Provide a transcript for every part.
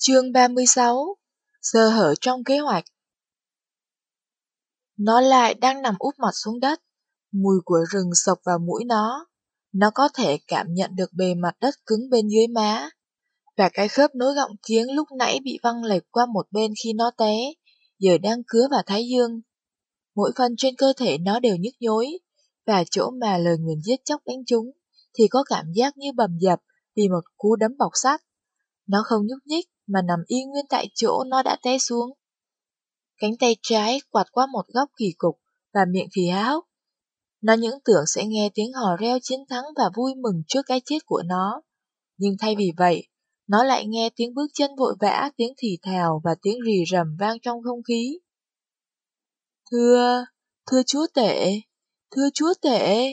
Chương 36 Sơ hở trong kế hoạch Nó lại đang nằm úp mặt xuống đất, mùi của rừng sộc vào mũi nó. Nó có thể cảm nhận được bề mặt đất cứng bên dưới má, và cái khớp nối gọng kiếng lúc nãy bị văng lệch qua một bên khi nó té, giờ đang cứa vào thái dương. Mỗi phần trên cơ thể nó đều nhức nhối, và chỗ mà lời nguyền giết chóc đánh chúng thì có cảm giác như bầm dập vì một cú đấm bọc sắt. Nó không nhúc nhích mà nằm y nguyên tại chỗ nó đã té xuống. Cánh tay trái quạt qua một góc kỳ cục và miệng thì háo. Nó những tưởng sẽ nghe tiếng hò reo chiến thắng và vui mừng trước cái chết của nó. Nhưng thay vì vậy, nó lại nghe tiếng bước chân vội vã, tiếng thì thào và tiếng rì rầm vang trong không khí. Thưa, thưa chúa tể, thưa chúa tể.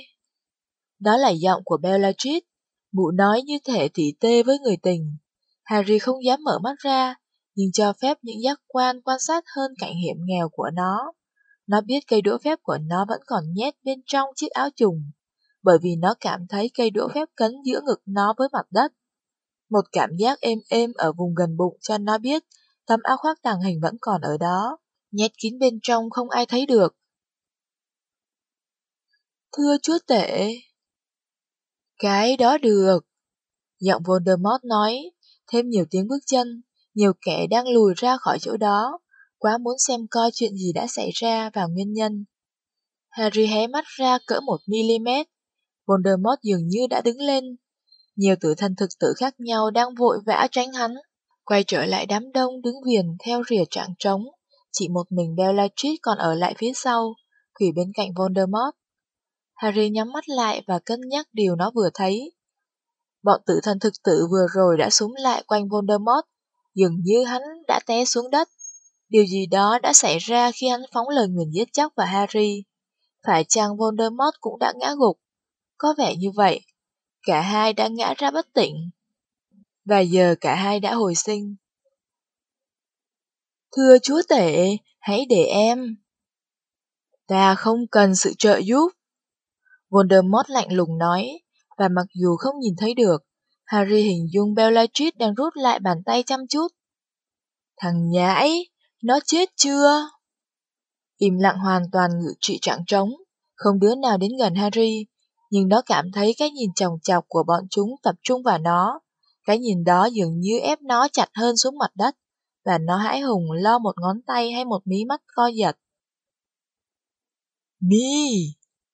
Đó là giọng của Bellatrix, mụ nói như thể tỉ tê với người tình. Harry không dám mở mắt ra, nhưng cho phép những giác quan quan sát hơn cảnh hiểm nghèo của nó. Nó biết cây đũa phép của nó vẫn còn nhét bên trong chiếc áo trùng, bởi vì nó cảm thấy cây đũa phép cấn giữa ngực nó với mặt đất. Một cảm giác êm êm ở vùng gần bụng cho nó biết tấm áo khoác tàng hình vẫn còn ở đó, nhét kín bên trong không ai thấy được. Thưa chúa tể, cái đó được. Giọng Voldemort nói, thêm nhiều tiếng bước chân, nhiều kẻ đang lùi ra khỏi chỗ đó, quá muốn xem coi chuyện gì đã xảy ra và nguyên nhân. Harry hé mắt ra cỡ một mm, Voldemort dường như đã đứng lên. Nhiều tử thần thực tử khác nhau đang vội vã tránh hắn, quay trở lại đám đông đứng viền theo rìa trạng trống, chỉ một mình Bellatrix còn ở lại phía sau, quỷ bên cạnh Voldemort. Harry nhắm mắt lại và cân nhắc điều nó vừa thấy. Bọn tử thần thực tử vừa rồi đã súng lại quanh Voldemort, dường như hắn đã té xuống đất. Điều gì đó đã xảy ra khi hắn phóng lời nguyền giết chóc và Harry. Phải chăng Voldemort cũng đã ngã gục? Có vẻ như vậy. Cả hai đã ngã ra bất tỉnh. Và giờ cả hai đã hồi sinh. Thưa chúa tể, hãy để em. Ta không cần sự trợ giúp. Voldemort lạnh lùng nói, và mặc dù không nhìn thấy được, Harry hình dung Bellatrix đang rút lại bàn tay chăm chút. Thằng nhãi, nó chết chưa? Im lặng hoàn toàn ngự trị trạng trống, không đứa nào đến gần Harry, nhưng nó cảm thấy cái nhìn chồng chọc của bọn chúng tập trung vào nó. Cái nhìn đó dường như ép nó chặt hơn xuống mặt đất, và nó hãi hùng lo một ngón tay hay một mí mắt co giật. Mi!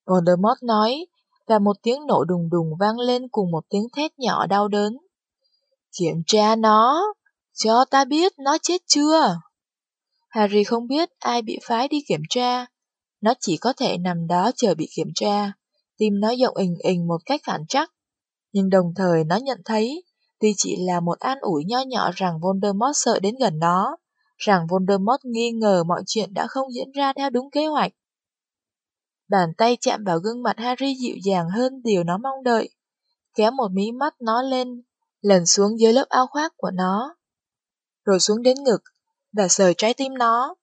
Voldemort nói, và một tiếng nổ đùng đùng vang lên cùng một tiếng thét nhỏ đau đớn. Kiểm tra nó, cho ta biết nó chết chưa. Harry không biết ai bị phái đi kiểm tra, nó chỉ có thể nằm đó chờ bị kiểm tra, tim nó dộng ình ình một cách phản chắc. Nhưng đồng thời nó nhận thấy, tuy chỉ là một an ủi nho nhỏ rằng Voldemort sợ đến gần nó, rằng Voldemort nghi ngờ mọi chuyện đã không diễn ra theo đúng kế hoạch. Bàn tay chạm vào gương mặt Harry dịu dàng hơn điều nó mong đợi, kéo một mí mắt nó lên, lần xuống dưới lớp áo khoác của nó, rồi xuống đến ngực, và sờ trái tim nó.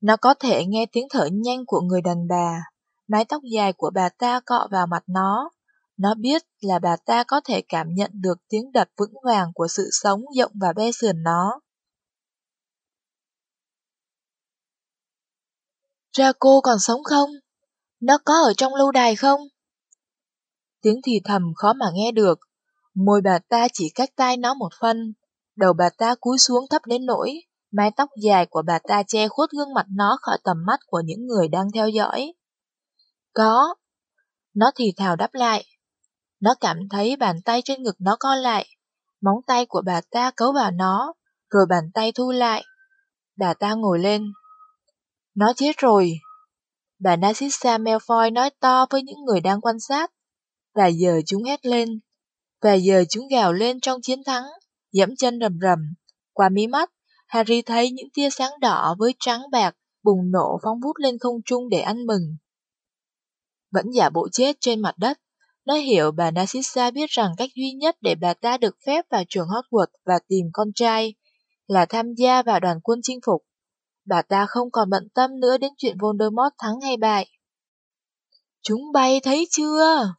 Nó có thể nghe tiếng thở nhanh của người đàn bà, mái tóc dài của bà ta cọ vào mặt nó. Nó biết là bà ta có thể cảm nhận được tiếng đập vững vàng của sự sống rộng và be sườn nó. Ra cô còn sống không? Nó có ở trong lâu đài không? Tiếng thì thầm khó mà nghe được. Môi bà ta chỉ cách tai nó một phân. Đầu bà ta cúi xuống thấp đến nỗi, mái tóc dài của bà ta che khuất gương mặt nó khỏi tầm mắt của những người đang theo dõi. Có. Nó thì thào đáp lại. Nó cảm thấy bàn tay trên ngực nó co lại. Móng tay của bà ta cấu vào nó, rồi bàn tay thu lại. Bà ta ngồi lên, nó chết rồi. Bà Narcissa Malfoy nói to với những người đang quan sát. Và giờ chúng hét lên. Và giờ chúng gào lên trong chiến thắng, dẫm chân rầm rầm. Qua mí mắt, Harry thấy những tia sáng đỏ với trắng bạc bùng nổ phóng vút lên không trung để ăn mừng. Vẫn giả bộ chết trên mặt đất, nó hiểu bà Narcissa biết rằng cách duy nhất để bà ta được phép vào trường Hogwarts và tìm con trai là tham gia vào đoàn quân chinh phục bà ta không còn bận tâm nữa đến chuyện Voldemort thắng hay bại. Chúng bay thấy chưa?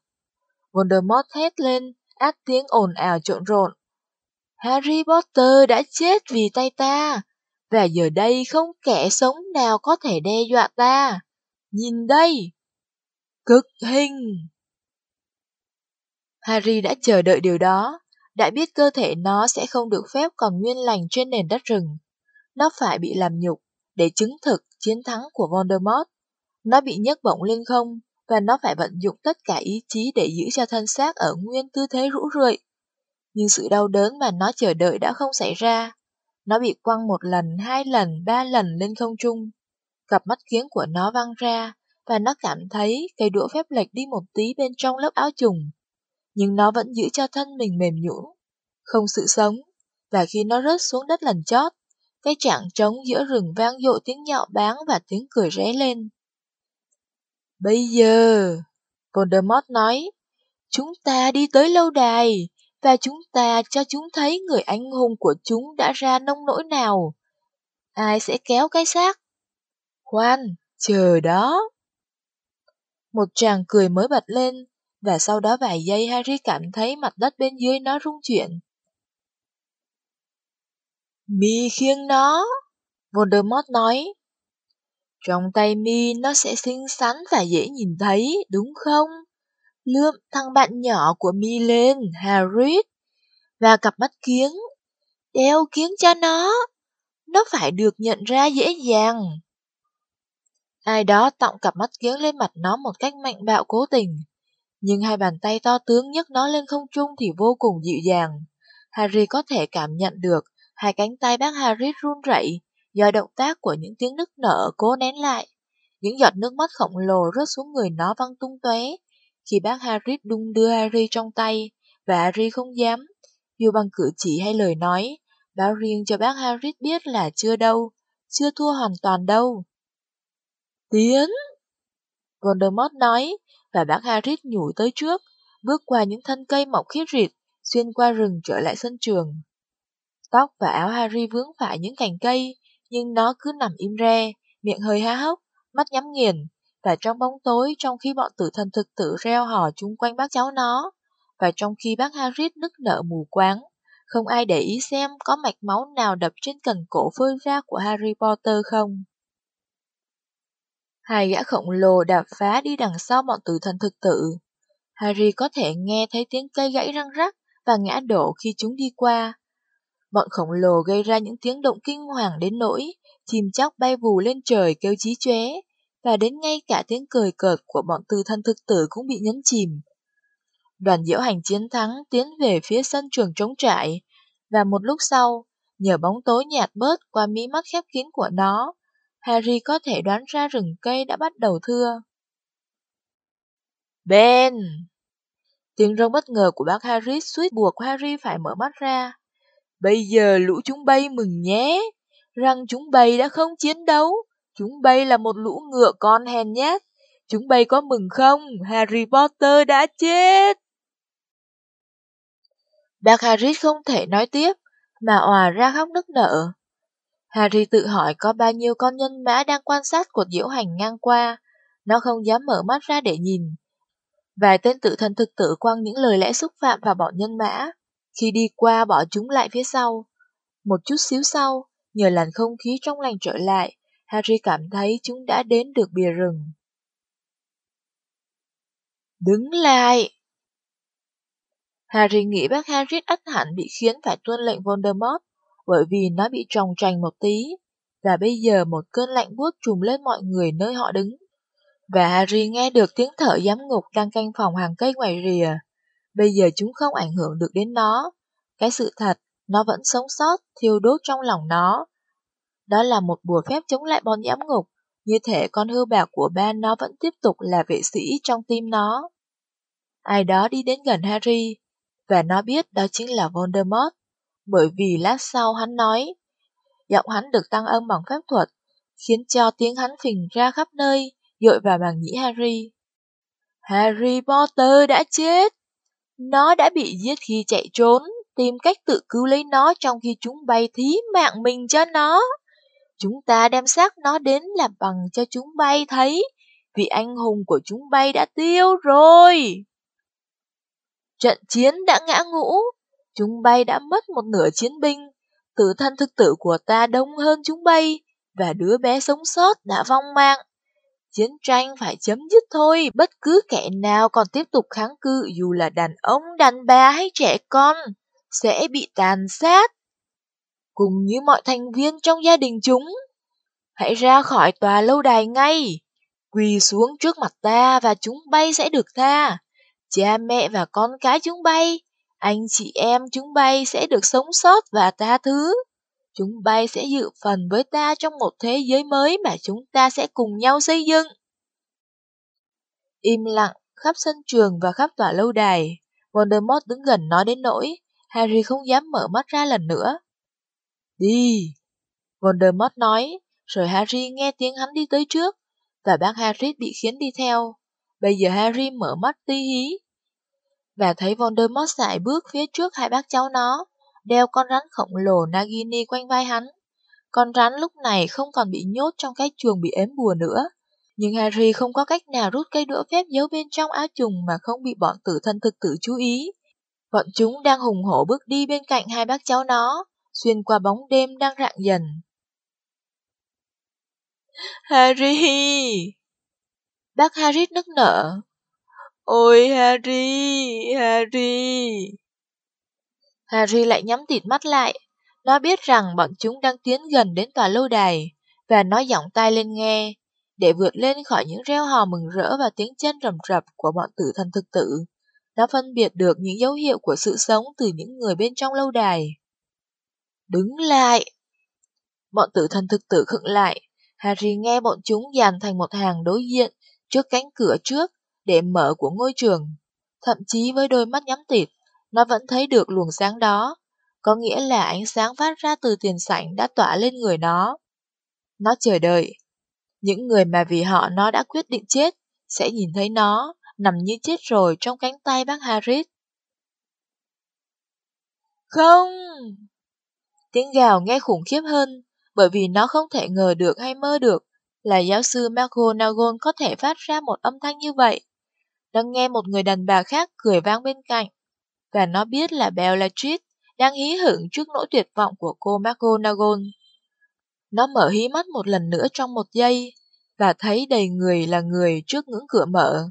Voldemort hét lên, át tiếng ồn ào trộn rộn. Harry Potter đã chết vì tay ta, và giờ đây không kẻ sống nào có thể đe dọa ta. Nhìn đây! Cực hình! Harry đã chờ đợi điều đó, đã biết cơ thể nó sẽ không được phép còn nguyên lành trên nền đất rừng. Nó phải bị làm nhục để chứng thực chiến thắng của Voldemort. Nó bị nhấc bổng lên không, và nó phải vận dụng tất cả ý chí để giữ cho thân xác ở nguyên tư thế rũ rượi. Nhưng sự đau đớn mà nó chờ đợi đã không xảy ra. Nó bị quăng một lần, hai lần, ba lần lên không trung. Cặp mắt kiếng của nó văng ra, và nó cảm thấy cây đũa phép lệch đi một tí bên trong lớp áo trùng. Nhưng nó vẫn giữ cho thân mình mềm nhũn, không sự sống. Và khi nó rớt xuống đất lần chót, cái trạng trống giữa rừng vang dội tiếng nhạo báng và tiếng cười ré lên. Bây giờ, Voldemort nói, chúng ta đi tới lâu đài, và chúng ta cho chúng thấy người anh hùng của chúng đã ra nông nỗi nào. Ai sẽ kéo cái xác? Khoan, chờ đó. Một chàng cười mới bật lên, và sau đó vài giây Harry cảm thấy mặt đất bên dưới nó rung chuyển. Mi khiêng nó, Voldemort nói. Trong tay mi nó sẽ xinh xắn và dễ nhìn thấy, đúng không? Lượm thằng bạn nhỏ của mi lên, Harry, và cặp mắt kiếng. Đeo kiếng cho nó, nó phải được nhận ra dễ dàng. Ai đó tọng cặp mắt kiếng lên mặt nó một cách mạnh bạo cố tình. Nhưng hai bàn tay to tướng nhấc nó lên không trung thì vô cùng dịu dàng. Harry có thể cảm nhận được hai cánh tay bác Harris run rẩy do động tác của những tiếng nức nở cố nén lại. Những giọt nước mắt khổng lồ rớt xuống người nó văng tung tóe khi bác Harris đung đưa Harry trong tay và Harry không dám, dù bằng cử chỉ hay lời nói, báo riêng cho bác Harris biết là chưa đâu, chưa thua hoàn toàn đâu. Tiến! Voldemort nói, và bác Harris nhủ tới trước, bước qua những thân cây mọc khít rịt, xuyên qua rừng trở lại sân trường. Tóc và áo Harry vướng phải những cành cây, nhưng nó cứ nằm im re, miệng hơi há hốc, mắt nhắm nghiền, và trong bóng tối trong khi bọn tử thần thực tử reo hò chung quanh bác cháu nó, và trong khi bác Harry nức nở mù quáng, không ai để ý xem có mạch máu nào đập trên cần cổ phơi ra của Harry Potter không. Hai gã khổng lồ đạp phá đi đằng sau bọn tử thần thực tử. Harry có thể nghe thấy tiếng cây gãy răng rắc và ngã đổ khi chúng đi qua. Bọn khổng lồ gây ra những tiếng động kinh hoàng đến nỗi chim chóc bay vù lên trời kêu chí chóe, và đến ngay cả tiếng cười cợt của bọn tư thân thực tử cũng bị nhấn chìm. Đoàn diễu hành chiến thắng tiến về phía sân trường trống trại, và một lúc sau, nhờ bóng tối nhạt bớt qua mí mắt khép kín của nó, Harry có thể đoán ra rừng cây đã bắt đầu thưa. Ben! Tiếng rông bất ngờ của bác Harry suýt buộc Harry phải mở mắt ra. Bây giờ lũ chúng bay mừng nhé! Rằng chúng bay đã không chiến đấu. Chúng bay là một lũ ngựa con hèn nhát. Chúng bay có mừng không? Harry Potter đã chết! Bác Harry không thể nói tiếp, mà òa ra khóc nức nở. Harry tự hỏi có bao nhiêu con nhân mã đang quan sát cuộc diễu hành ngang qua. Nó không dám mở mắt ra để nhìn. Vài tên tự thần thực tử quăng những lời lẽ xúc phạm vào bọn nhân mã. Khi đi qua bỏ chúng lại phía sau. Một chút xíu sau, nhờ làn không khí trong lành trở lại, Harry cảm thấy chúng đã đến được bìa rừng. Đứng lại! Harry nghĩ bác Harry ắt hẳn bị khiến phải tuân lệnh Voldemort bởi vì nó bị tròng trành một tí, và bây giờ một cơn lạnh buốt trùm lên mọi người nơi họ đứng. Và Harry nghe được tiếng thở giám ngục đang canh phòng hàng cây ngoài rìa. Bây giờ chúng không ảnh hưởng được đến nó. Cái sự thật, nó vẫn sống sót, thiêu đốt trong lòng nó. Đó là một bùa phép chống lại bọn giám ngục, như thể con hư bạc của ba nó vẫn tiếp tục là vệ sĩ trong tim nó. Ai đó đi đến gần Harry, và nó biết đó chính là Voldemort bởi vì lát sau hắn nói, giọng hắn được tăng âm bằng phép thuật, khiến cho tiếng hắn phình ra khắp nơi, dội vào màng nhĩ Harry. Harry Potter đã chết! Nó đã bị giết khi chạy trốn, tìm cách tự cứu lấy nó trong khi chúng bay thí mạng mình cho nó. Chúng ta đem xác nó đến làm bằng cho chúng bay thấy, vì anh hùng của chúng bay đã tiêu rồi. Trận chiến đã ngã ngũ, Chúng bay đã mất một nửa chiến binh, tử thân thực tử của ta đông hơn chúng bay, và đứa bé sống sót đã vong mạng. Chiến tranh phải chấm dứt thôi, bất cứ kẻ nào còn tiếp tục kháng cự dù là đàn ông, đàn bà hay trẻ con, sẽ bị tàn sát. Cùng như mọi thành viên trong gia đình chúng, hãy ra khỏi tòa lâu đài ngay, quỳ xuống trước mặt ta và chúng bay sẽ được tha. Cha mẹ và con cái chúng bay, anh chị em chúng bay sẽ được sống sót và tha thứ. Chúng bay sẽ dự phần với ta trong một thế giới mới mà chúng ta sẽ cùng nhau xây dựng. Im lặng, khắp sân trường và khắp tòa lâu đài. Voldemort đứng gần nói đến nỗi, Harry không dám mở mắt ra lần nữa. Đi! Voldemort nói, rồi Harry nghe tiếng hắn đi tới trước, và bác Harry bị khiến đi theo. Bây giờ Harry mở mắt ti hí, và thấy Voldemort sải bước phía trước hai bác cháu nó, đeo con rắn khổng lồ Nagini quanh vai hắn. Con rắn lúc này không còn bị nhốt trong cái chuồng bị ếm bùa nữa. Nhưng Harry không có cách nào rút cây đũa phép giấu bên trong áo trùng mà không bị bọn tử thân thực tử chú ý. Bọn chúng đang hùng hổ bước đi bên cạnh hai bác cháu nó, xuyên qua bóng đêm đang rạng dần. Harry! Bác Harry nức nở. Ôi Harry, Harry! Harry lại nhắm tịt mắt lại. Nó biết rằng bọn chúng đang tiến gần đến tòa lâu đài, và nó giọng tai lên nghe, để vượt lên khỏi những reo hò mừng rỡ và tiếng chân rầm rập của bọn tử thần thực tử. Nó phân biệt được những dấu hiệu của sự sống từ những người bên trong lâu đài. Đứng lại! Bọn tử thần thực tử khựng lại. Harry nghe bọn chúng dàn thành một hàng đối diện trước cánh cửa trước để mở của ngôi trường. Thậm chí với đôi mắt nhắm tịt, nó vẫn thấy được luồng sáng đó. Có nghĩa là ánh sáng phát ra từ tiền sảnh đã tỏa lên người nó. Nó chờ đợi. Những người mà vì họ nó đã quyết định chết sẽ nhìn thấy nó nằm như chết rồi trong cánh tay bác Harris. Không! Tiếng gào nghe khủng khiếp hơn, bởi vì nó không thể ngờ được hay mơ được là giáo sư McGonagall có thể phát ra một âm thanh như vậy. đang nghe một người đàn bà khác cười vang bên cạnh, và nó biết là Bellatrix đang hí hửng trước nỗi tuyệt vọng của cô McGonagall. Nó mở hí mắt một lần nữa trong một giây, và thấy đầy người là người trước ngưỡng cửa mở.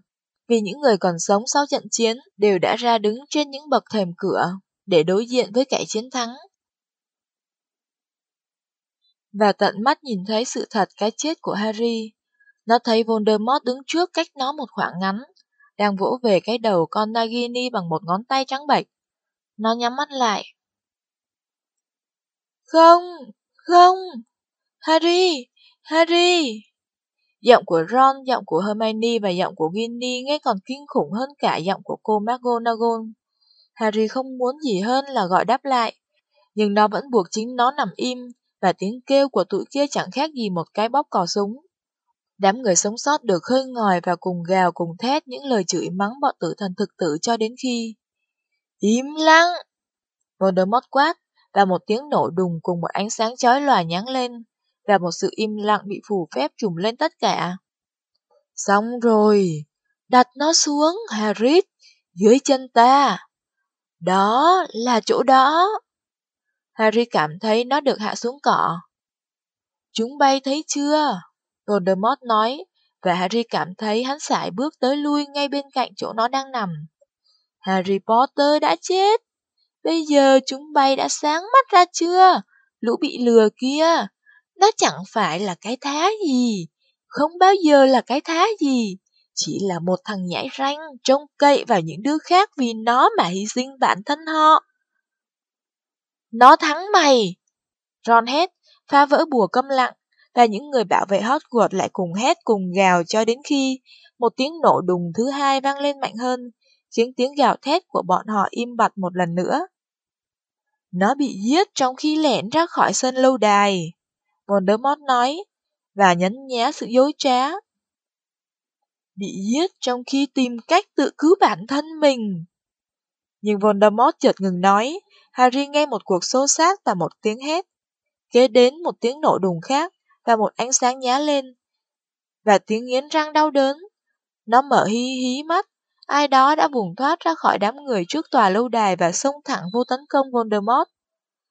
Vì những người còn sống sau trận chiến đều đã ra đứng trên những bậc thềm cửa để đối diện với kẻ chiến thắng. Và tận mắt nhìn thấy sự thật cái chết của Harry. Nó thấy Voldemort đứng trước cách nó một khoảng ngắn, đang vỗ về cái đầu con Nagini bằng một ngón tay trắng bệch. Nó nhắm mắt lại. Không, không, Harry, Harry. Giọng của Ron, giọng của Hermione và giọng của Ginny nghe còn kinh khủng hơn cả giọng của cô McGonagall. Harry không muốn gì hơn là gọi đáp lại, nhưng nó vẫn buộc chính nó nằm im, và tiếng kêu của tụi kia chẳng khác gì một cái bóp cò súng. Đám người sống sót được khơi ngòi và cùng gào cùng thét những lời chửi mắng bọn tử thần thực tử cho đến khi... Im lặng! Voldemort quát, và một tiếng nổ đùng cùng một ánh sáng chói lòa nháng lên, và một sự im lặng bị phủ phép trùm lên tất cả. Xong rồi, đặt nó xuống, Harry, dưới chân ta. Đó là chỗ đó. Harry cảm thấy nó được hạ xuống cỏ. Chúng bay thấy chưa? Voldemort nói, và Harry cảm thấy hắn sải bước tới lui ngay bên cạnh chỗ nó đang nằm. Harry Potter đã chết. Bây giờ chúng bay đã sáng mắt ra chưa? Lũ bị lừa kia. Nó chẳng phải là cái thá gì. Không bao giờ là cái thá gì. Chỉ là một thằng nhãi ranh trông cậy vào những đứa khác vì nó mà hy sinh bản thân họ. Nó thắng mày! Ron hét, phá vỡ bùa câm lặng, và những người bảo vệ Hogwarts lại cùng hét cùng gào cho đến khi một tiếng nổ đùng thứ hai vang lên mạnh hơn, khiến tiếng gào thét của bọn họ im bặt một lần nữa. Nó bị giết trong khi lẻn ra khỏi sân lâu đài, Voldemort nói, và nhấn nhá sự dối trá. Bị giết trong khi tìm cách tự cứu bản thân mình. Nhưng Voldemort chợt ngừng nói, Harry nghe một cuộc xô xát và một tiếng hét. Kế đến một tiếng nổ đùng khác và một ánh sáng nhá lên. Và tiếng nghiến răng đau đớn. Nó mở hí hí mắt, ai đó đã vùng thoát ra khỏi đám người trước tòa lâu đài và xông thẳng vô tấn công Voldemort.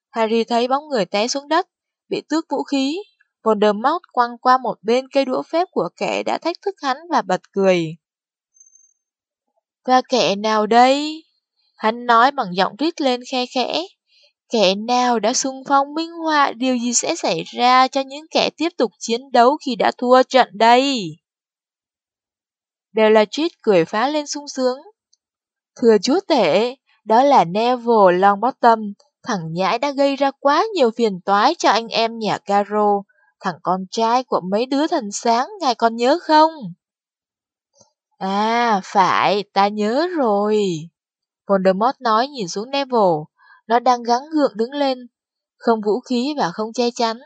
Harry thấy bóng người té xuống đất, bị tước vũ khí. Voldemort quăng qua một bên cây đũa phép của kẻ đã thách thức hắn và bật cười. Và kẻ nào đây? Hắn nói bằng giọng rít lên khe khẽ. Kẻ nào đã xung phong minh họa điều gì sẽ xảy ra cho những kẻ tiếp tục chiến đấu khi đã thua trận đây? Bellatrix cười phá lên sung sướng. Thưa chúa tể, đó là Neville Longbottom, thằng nhãi đã gây ra quá nhiều phiền toái cho anh em nhà Caro, thằng con trai của mấy đứa thần sáng, ngài còn nhớ không? À, phải, ta nhớ rồi. Voldemort nói nhìn xuống Neville, nó đang gắng gượng đứng lên, không vũ khí và không che chắn,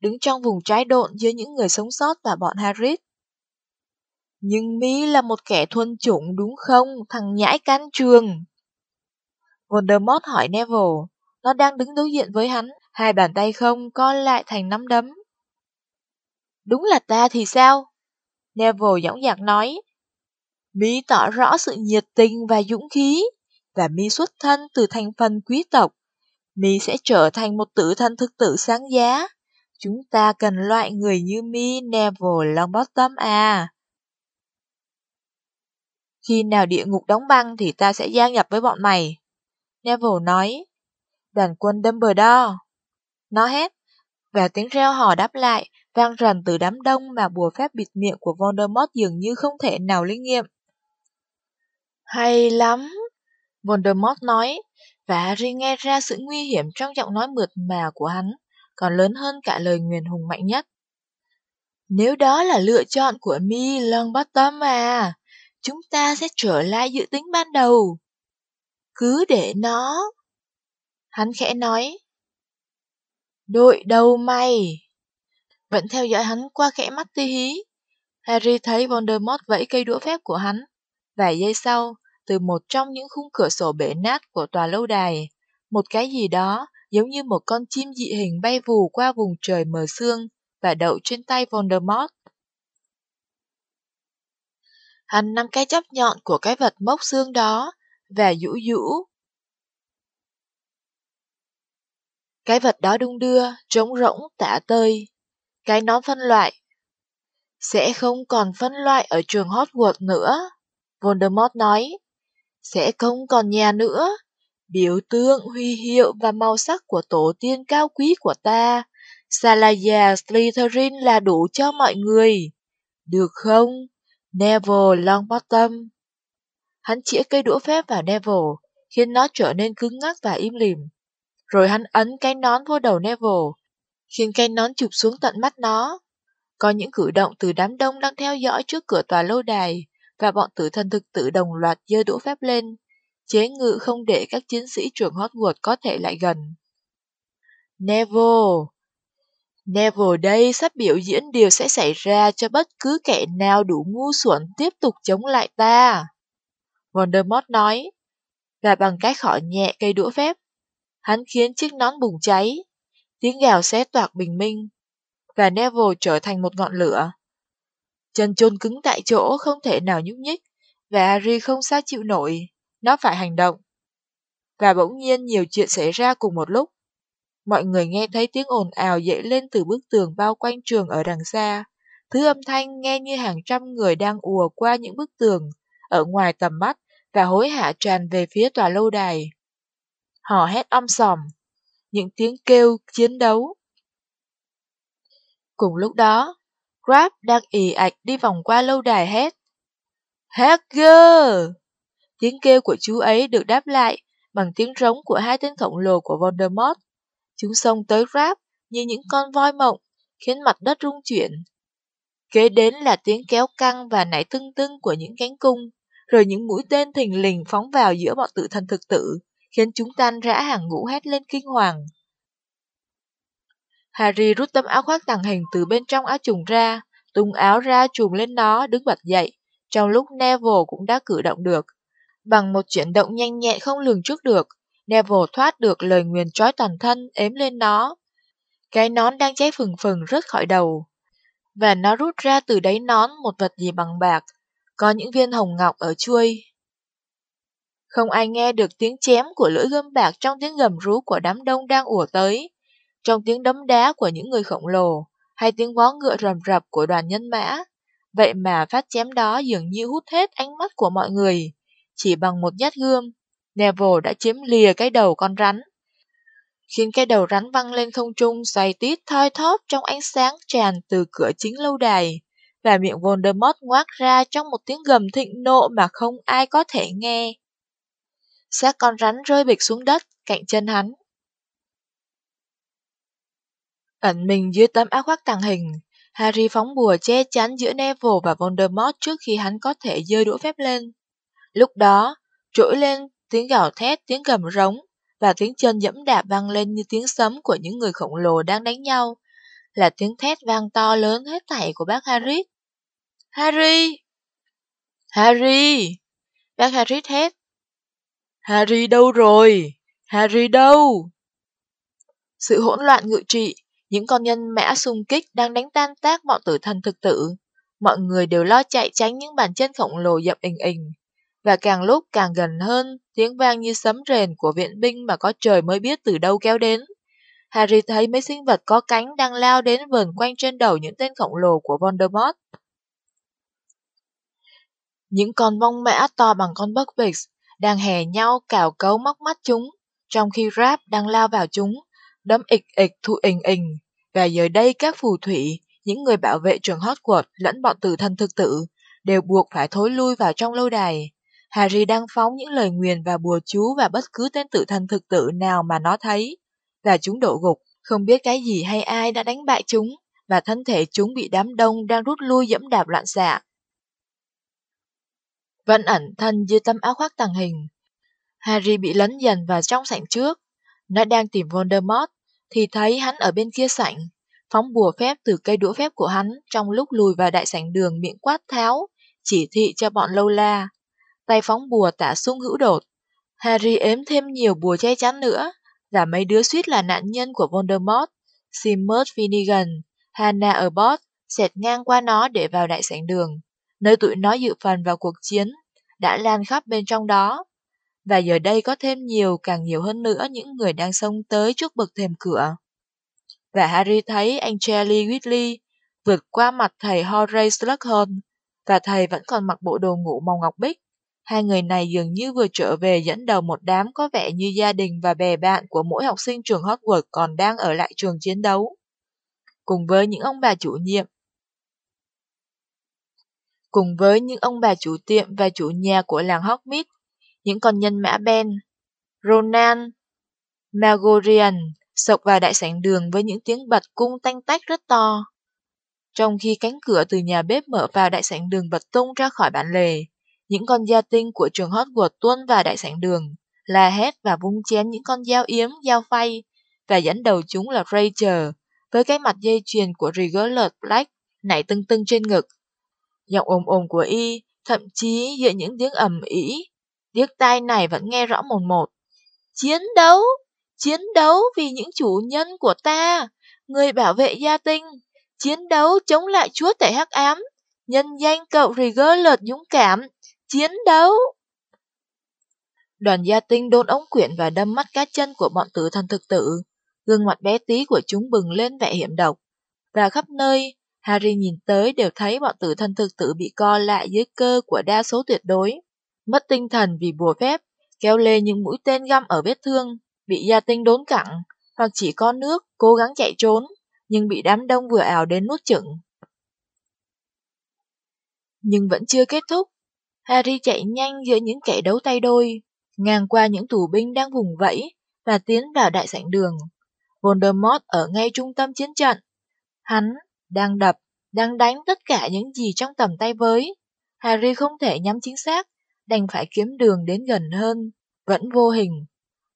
đứng trong vùng trái độn giữa những người sống sót và bọn Harris. Nhưng Mỹ là một kẻ thuần chủng đúng không, thằng nhãi cán trường? Voldemort hỏi Neville, nó đang đứng đối diện với hắn, hai bàn tay không co lại thành nắm đấm. Đúng là ta thì sao? Neville dõng dạc nói. Mỹ tỏ rõ sự nhiệt tình và dũng khí, và Mi xuất thân từ thành phần quý tộc. Mi sẽ trở thành một tử thân thực tử sáng giá. Chúng ta cần loại người như Mi, Neville, Longbottom à. Khi nào địa ngục đóng băng thì ta sẽ gia nhập với bọn mày. Neville nói. Đoàn quân Dumbledore. Nó hét, và tiếng reo hò đáp lại, vang rần từ đám đông mà bùa phép bịt miệng của Voldemort dường như không thể nào linh nghiệm. Hay lắm, Voldemort nói, và Harry nghe ra sự nguy hiểm trong giọng nói mượt mà của hắn, còn lớn hơn cả lời nguyền hùng mạnh nhất. Nếu đó là lựa chọn của mi Longbottom à, chúng ta sẽ trở lại dự tính ban đầu. Cứ để nó. Hắn khẽ nói. Đội đầu mày. Vẫn theo dõi hắn qua khẽ mắt ti hí. Harry thấy Voldemort vẫy cây đũa phép của hắn. Vài giây sau, từ một trong những khung cửa sổ bể nát của tòa lâu đài, một cái gì đó giống như một con chim dị hình bay vù qua vùng trời mờ sương và đậu trên tay Voldemort. Hắn nắm cái chóp nhọn của cái vật mốc xương đó và rũ rũ. Cái vật đó đung đưa, trống rỗng, tả tơi. Cái nón phân loại. Sẽ không còn phân loại ở trường Hogwarts nữa, Voldemort nói. Sẽ không còn nhà nữa. Biểu tượng, huy hiệu và màu sắc của tổ tiên cao quý của ta, Salaya Slytherin là đủ cho mọi người. Được không? Neville Longbottom. Hắn chĩa cây đũa phép vào Neville, khiến nó trở nên cứng ngắc và im lìm. Rồi hắn ấn cái nón vô đầu Neville, khiến cái nón chụp xuống tận mắt nó. Có những cử động từ đám đông đang theo dõi trước cửa tòa lâu đài, và bọn tử thần thực tử đồng loạt giơ đũa phép lên, chế ngự không để các chiến sĩ trường Hogwarts có thể lại gần. Neville Neville đây sắp biểu diễn điều sẽ xảy ra cho bất cứ kẻ nào đủ ngu xuẩn tiếp tục chống lại ta. Voldemort nói, và bằng cái khỏ nhẹ cây đũa phép, hắn khiến chiếc nón bùng cháy, tiếng gào xé toạc bình minh, và Neville trở thành một ngọn lửa. Chân chôn cứng tại chỗ không thể nào nhúc nhích, và Harry không sao chịu nổi, nó phải hành động. Và bỗng nhiên nhiều chuyện xảy ra cùng một lúc. Mọi người nghe thấy tiếng ồn ào dậy lên từ bức tường bao quanh trường ở đằng xa. Thứ âm thanh nghe như hàng trăm người đang ùa qua những bức tường, ở ngoài tầm mắt, và hối hả tràn về phía tòa lâu đài. Họ hét om sòm, những tiếng kêu chiến đấu. Cùng lúc đó, Grab đang ì ạch đi vòng qua lâu đài hét. Hacker! Tiếng kêu của chú ấy được đáp lại bằng tiếng rống của hai tên khổng lồ của Voldemort. Chúng xông tới Grab như những con voi mộng, khiến mặt đất rung chuyển. Kế đến là tiếng kéo căng và nảy tưng tưng của những cánh cung, rồi những mũi tên thình lình phóng vào giữa bọn tự thần thực tử, khiến chúng tan rã hàng ngũ hét lên kinh hoàng. Harry rút tấm áo khoác tàng hình từ bên trong áo trùng ra, tung áo ra trùm lên nó, đứng bật dậy, trong lúc Neville cũng đã cử động được. Bằng một chuyển động nhanh nhẹn không lường trước được, Neville thoát được lời nguyền trói toàn thân ếm lên nó. Cái nón đang cháy phừng phừng rớt khỏi đầu, và nó rút ra từ đáy nón một vật gì bằng bạc, có những viên hồng ngọc ở chuôi. Không ai nghe được tiếng chém của lưỡi gươm bạc trong tiếng gầm rú của đám đông đang ùa tới, trong tiếng đấm đá của những người khổng lồ, hay tiếng vó ngựa rầm rập của đoàn nhân mã. Vậy mà phát chém đó dường như hút hết ánh mắt của mọi người. Chỉ bằng một nhát gươm, Neville đã chiếm lìa cái đầu con rắn, khiến cái đầu rắn văng lên không trung xoay tít thoi thóp trong ánh sáng tràn từ cửa chính lâu đài, và miệng Voldemort ngoác ra trong một tiếng gầm thịnh nộ mà không ai có thể nghe. Xác con rắn rơi bịch xuống đất cạnh chân hắn. Ẩn mình dưới tấm áo khoác tàng hình, Harry phóng bùa che chắn giữa Neville và Voldemort trước khi hắn có thể dơ đũa phép lên. Lúc đó, trỗi lên tiếng gào thét, tiếng gầm rống, và tiếng chân dẫm đạp vang lên như tiếng sấm của những người khổng lồ đang đánh nhau, là tiếng thét vang to lớn hết thảy của bác Harry. Harry! Harry! Bác Harry hét. Harry đâu rồi? Harry đâu? Sự hỗn loạn ngự trị, những con nhân mã xung kích đang đánh tan tác bọn tử thần thực tử. Mọi người đều lo chạy tránh những bàn chân khổng lồ dậm ình ình. Và càng lúc càng gần hơn, tiếng vang như sấm rền của viện binh mà có trời mới biết từ đâu kéo đến. Harry thấy mấy sinh vật có cánh đang lao đến vần quanh trên đầu những tên khổng lồ của Voldemort. Những con bông mã to bằng con Buckbeak đang hè nhau cào cấu móc mắt chúng, trong khi Rap đang lao vào chúng, đấm ịch ịch thu ình ình. Và giờ đây các phù thủy, những người bảo vệ trường Hogwarts lẫn bọn tử thần thực tử đều buộc phải thối lui vào trong lâu đài. Harry đang phóng những lời nguyền và bùa chú và bất cứ tên tử thần thực tử nào mà nó thấy, và chúng đổ gục, không biết cái gì hay ai đã đánh bại chúng, và thân thể chúng bị đám đông đang rút lui dẫm đạp loạn xạ. Vẫn ẩn thân dưới tấm áo khoác tàng hình. Harry bị lấn dần vào trong sảnh trước. Nó đang tìm Voldemort, thì thấy hắn ở bên kia sảnh, phóng bùa phép từ cây đũa phép của hắn trong lúc lùi vào đại sảnh đường miệng quát tháo, chỉ thị cho bọn lâu la. Tay phóng bùa tả sung hữu đột. Harry ếm thêm nhiều bùa che chắn nữa, và mấy đứa suýt là nạn nhân của Voldemort, Seamus Finnegan, Hannah Abbott xẹt ngang qua nó để vào đại sảnh đường, nơi tụi nó dự phần vào cuộc chiến, đã lan khắp bên trong đó. Và giờ đây có thêm nhiều càng nhiều hơn nữa những người đang xông tới trước bậc thềm cửa. Và Harry thấy anh Charlie Weasley vượt qua mặt thầy Horace Slughorn, và thầy vẫn còn mặc bộ đồ ngủ màu ngọc bích. Hai người này dường như vừa trở về dẫn đầu một đám có vẻ như gia đình và bè bạn của mỗi học sinh trường Hogwarts còn đang ở lại trường chiến đấu. Cùng với những ông bà chủ nhiệm. Cùng với những ông bà chủ tiệm và chủ nhà của làng Hogsmeade, những con nhân mã Ben, Ronan, Magorian sộc vào đại sảnh đường với những tiếng bật cung tanh tách rất to. Trong khi cánh cửa từ nhà bếp mở vào đại sảnh đường bật tung ra khỏi bản lề, những con gia tinh của trường Hogwarts tuôn vào đại sảnh đường, la hét và vung chén những con dao yếm, dao phay, và dẫn đầu chúng là Rachel, với cái mặt dây chuyền của Regulus Black nảy tưng tưng trên ngực. Giọng ồm ồm của y, thậm chí giữa những tiếng ầm ĩ, điếc tai này vẫn nghe rõ một một. Chiến đấu! Chiến đấu vì những chủ nhân của ta, người bảo vệ gia tinh, chiến đấu chống lại chúa tể hắc ám, nhân danh cậu Regulus dũng cảm, chiến đấu. Đoàn gia tinh đôn ống quyển và đâm mắt cá chân của bọn tử thần thực tử. Gương mặt bé tí của chúng bừng lên vẻ hiểm độc. Và khắp nơi, Harry nhìn tới đều thấy bọn tử thần thực tử bị co lại dưới cơ của đa số tuyệt đối. Mất tinh thần vì bùa phép, kéo lê những mũi tên găm ở vết thương, bị gia tinh đốn cẳng, hoặc chỉ có nước, cố gắng chạy trốn, nhưng bị đám đông vừa ảo đến nuốt chửng. Nhưng vẫn chưa kết thúc, Harry chạy nhanh giữa những kẻ đấu tay đôi, ngang qua những tù binh đang vùng vẫy và tiến vào đại sảnh đường. Voldemort ở ngay trung tâm chiến trận. Hắn đang đập, đang đánh tất cả những gì trong tầm tay với. Harry không thể nhắm chính xác, đành phải kiếm đường đến gần hơn, vẫn vô hình.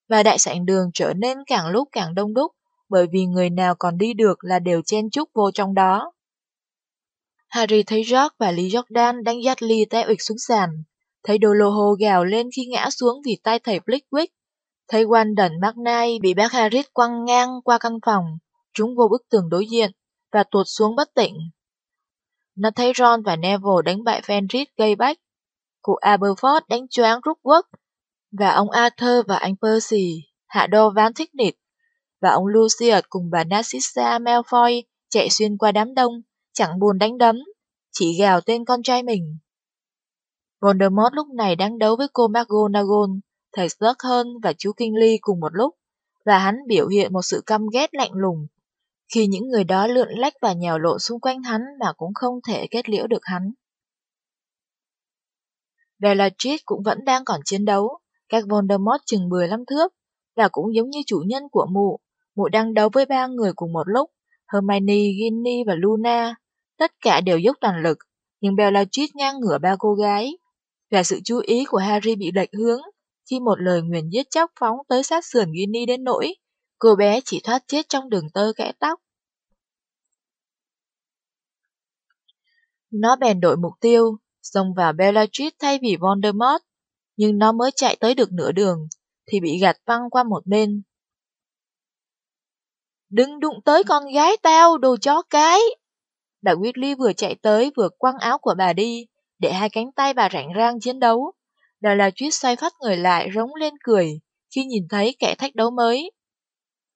Và đại sảnh đường trở nên càng lúc càng đông đúc, bởi vì người nào còn đi được là đều chen chúc vô trong đó. Harry thấy George và Lee Jordan đang dắt Lee té ụt xuống sàn. Thấy Doloho gào lên khi ngã xuống vì tay thầy Blickwick, Thấy Wandon McNay bị bác Harris quăng ngang qua căn phòng, trúng vô bức tường đối diện và tuột xuống bất tỉnh. Nó thấy Ron và Neville đánh bại Fenris gây bách. Cụ Aberford đánh choáng Rookwood. Và ông Arthur và anh Percy hạ đô thích Thicknit. Và ông Lucius cùng bà Narcissa Malfoy chạy xuyên qua đám đông, chẳng buồn đánh đấm, chỉ gào tên con trai mình. Voldemort lúc này đang đấu với cô McGonagall, thầy Slughorn và chú Kingly cùng một lúc, và hắn biểu hiện một sự căm ghét lạnh lùng. Khi những người đó lượn lách và nhào lộ xung quanh hắn mà cũng không thể kết liễu được hắn. Bellatrix cũng vẫn đang còn chiến đấu, cách Voldemort chừng 15 thước, và cũng giống như chủ nhân của mụ, mụ đang đấu với ba người cùng một lúc, Hermione, Ginny và Luna. Tất cả đều dốc toàn lực, nhưng Bellatrix ngang ngửa ba cô gái. Và sự chú ý của Harry bị lệch hướng, khi một lời nguyền giết chóc phóng tới sát sườn Ginny đến nỗi, cô bé chỉ thoát chết trong đường tơ kẽ tóc. Nó bèn đổi mục tiêu, xông vào Bellatrix thay vì Voldemort, nhưng nó mới chạy tới được nửa đường, thì bị gạt văng qua một bên. Đừng đụng tới con gái tao, đồ chó cái! Bà Weasley vừa chạy tới vừa quăng áo của bà đi, để hai cánh tay bà rảnh rang chiến đấu. Bellatrix xoay phát người lại rống lên cười khi nhìn thấy kẻ thách đấu mới.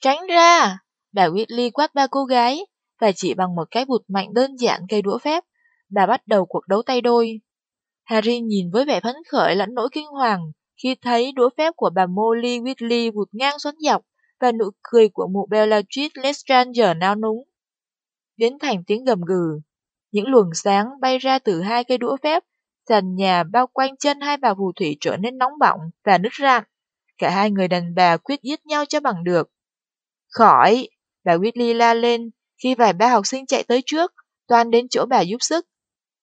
Tránh ra! Bà Weasley quát ba cô gái và chỉ bằng một cái vụt mạnh đơn giản cây đũa phép, đã bắt đầu cuộc đấu tay đôi. Harry nhìn với vẻ phấn khởi lẫn nỗi kinh hoàng khi thấy đũa phép của bà Molly Weasley vụt ngang xoắn dọc và nụ cười của mụ Bellatrix Lestrange nao núng. Biến thành tiếng gầm gừ, những luồng sáng bay ra từ hai cây đũa phép, sàn nhà bao quanh chân hai bà phù thủy trở nên nóng bỏng và nứt rạn. Cả hai người đàn bà quyết giết nhau cho bằng được. Khỏi! Bà Whitley la lên khi vài ba học sinh chạy tới trước, toàn đến chỗ bà giúp sức.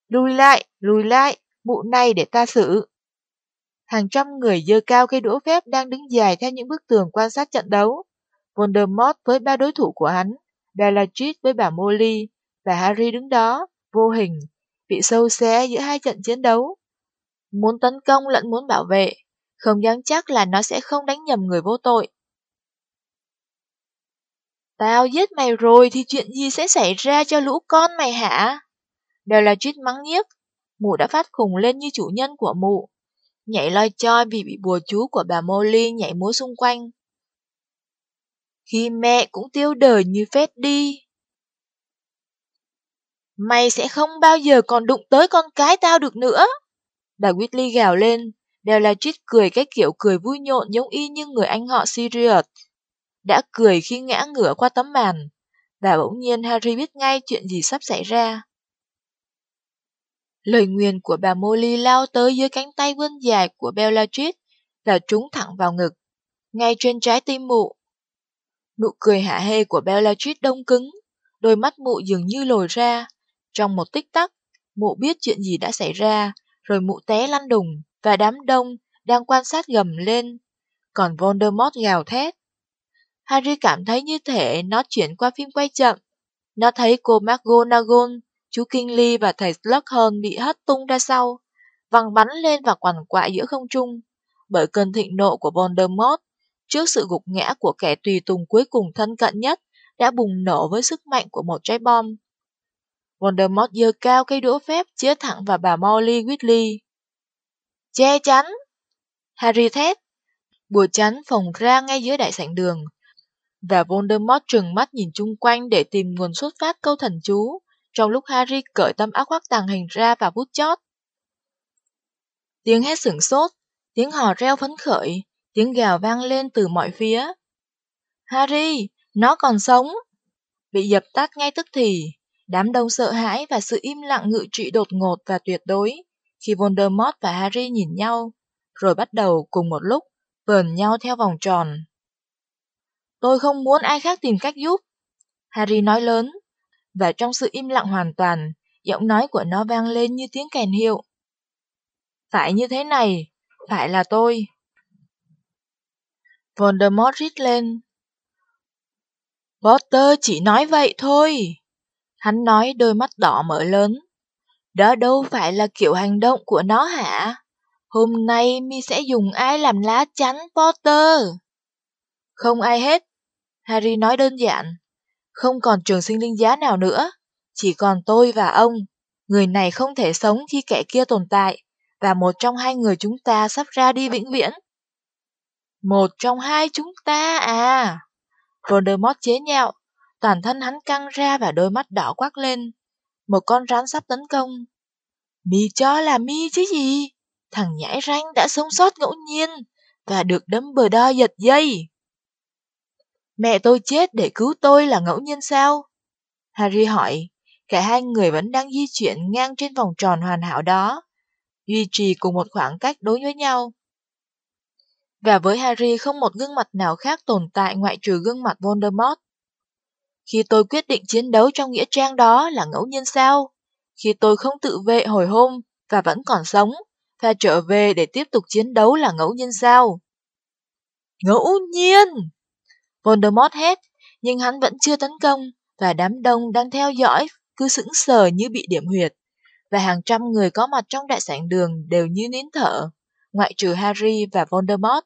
Lùi lại, lùi lại, mụ này để ta xử. Hàng trăm người dơ cao cây đũa phép đang đứng dài theo những bức tường quan sát trận đấu. Voldemort với ba đối thủ của hắn, Bellatrix với bà Molly, và Harry đứng đó, vô hình, bị sâu xé giữa hai trận chiến đấu. Muốn tấn công lẫn muốn bảo vệ, không dám chắc là nó sẽ không đánh nhầm người vô tội. Tao giết mày rồi thì chuyện gì sẽ xảy ra cho lũ con mày hả? Đều là Bellatrix mắng nhiếc, mụ đã phát khùng lên như chủ nhân của mụ. Nhảy loi choi vì bị bùa chú của bà Molly nhảy múa xung quanh. Khi mẹ cũng tiêu đời như phết đi. Mày sẽ không bao giờ còn đụng tới con cái tao được nữa. Bà Whitley gào lên, đều là Bellatrix cười cái kiểu cười vui nhộn giống y như người anh họ Sirius. Đã cười khi ngã ngửa qua tấm màn, và bỗng nhiên Harry biết ngay chuyện gì sắp xảy ra. Lời nguyền của bà Molly lao tới dưới cánh tay vươn dài của Bellatrix và trúng thẳng vào ngực, ngay trên trái tim mụ. Nụ cười hạ hê của Bellatrix đông cứng, đôi mắt mụ dường như lồi ra. Trong một tích tắc, mụ biết chuyện gì đã xảy ra, rồi mụ té lăn đùng, và đám đông đang quan sát gầm lên. Còn Voldemort gào thét. Harry cảm thấy như thể nó chuyển qua phim quay chậm. Nó thấy cô McGonagall, chú Kingsley và thầy Slughorn bị hất tung ra sau, văng bắn lên và quằn quại giữa không trung, bởi cơn thịnh nộ của Voldemort trước sự gục ngã của kẻ tùy tùng cuối cùng thân cận nhất đã bùng nổ với sức mạnh của một trái bom. Voldemort giơ cao cây đũa phép chĩa thẳng vào bà Molly Weasley. Che chắn! Harry thét. Bùa chắn phồng ra ngay dưới đại sảnh đường, và Voldemort trừng mắt nhìn chung quanh để tìm nguồn xuất phát câu thần chú, trong lúc Harry cởi tấm áo khoác tàng hình ra và bút chót. Tiếng hét sửng sốt, tiếng hò reo phấn khởi, tiếng gào vang lên từ mọi phía. Harry, nó còn sống! Bị dập tắt ngay tức thì, đám đông sợ hãi và sự im lặng ngự trị đột ngột và tuyệt đối khi Voldemort và Harry nhìn nhau, rồi bắt đầu cùng một lúc vờn nhau theo vòng tròn. Tôi không muốn ai khác tìm cách giúp. Harry nói lớn, và trong sự im lặng hoàn toàn, giọng nói của nó vang lên như tiếng kèn hiệu. Phải như thế này, phải là tôi. Voldemort rít lên. Potter chỉ nói vậy thôi. Hắn nói đôi mắt đỏ mở lớn. Đó đâu phải là kiểu hành động của nó hả? Hôm nay mi sẽ dùng ai làm lá chắn Potter? Không ai hết. Harry nói đơn giản. Không còn trường sinh linh giá nào nữa. Chỉ còn tôi và ông. Người này không thể sống khi kẻ kia tồn tại, và một trong hai người chúng ta sắp ra đi vĩnh viễn. Một trong hai chúng ta à? Voldemort chế nhạo, toàn thân hắn căng ra và đôi mắt đỏ quắc lên. Một con rắn sắp tấn công. Mi cho là mi chứ gì? Thằng nhãi ranh đã sống sót ngẫu nhiên và được đấm bờ đo giật dây. Mẹ tôi chết để cứu tôi là ngẫu nhiên sao? Harry hỏi, cả hai người vẫn đang di chuyển ngang trên vòng tròn hoàn hảo đó, duy trì cùng một khoảng cách đối với nhau. Và với Harry không một gương mặt nào khác tồn tại ngoại trừ gương mặt Voldemort. Khi tôi quyết định chiến đấu trong nghĩa trang đó là ngẫu nhiên sao? Khi tôi không tự vệ hồi hôm và vẫn còn sống, và trở về để tiếp tục chiến đấu là ngẫu nhiên sao? Ngẫu nhiên! Voldemort hét, nhưng hắn vẫn chưa tấn công, và đám đông đang theo dõi cứ sững sờ như bị điểm huyệt. Và hàng trăm người có mặt trong đại sảnh đường đều như nín thở, ngoại trừ Harry và Voldemort.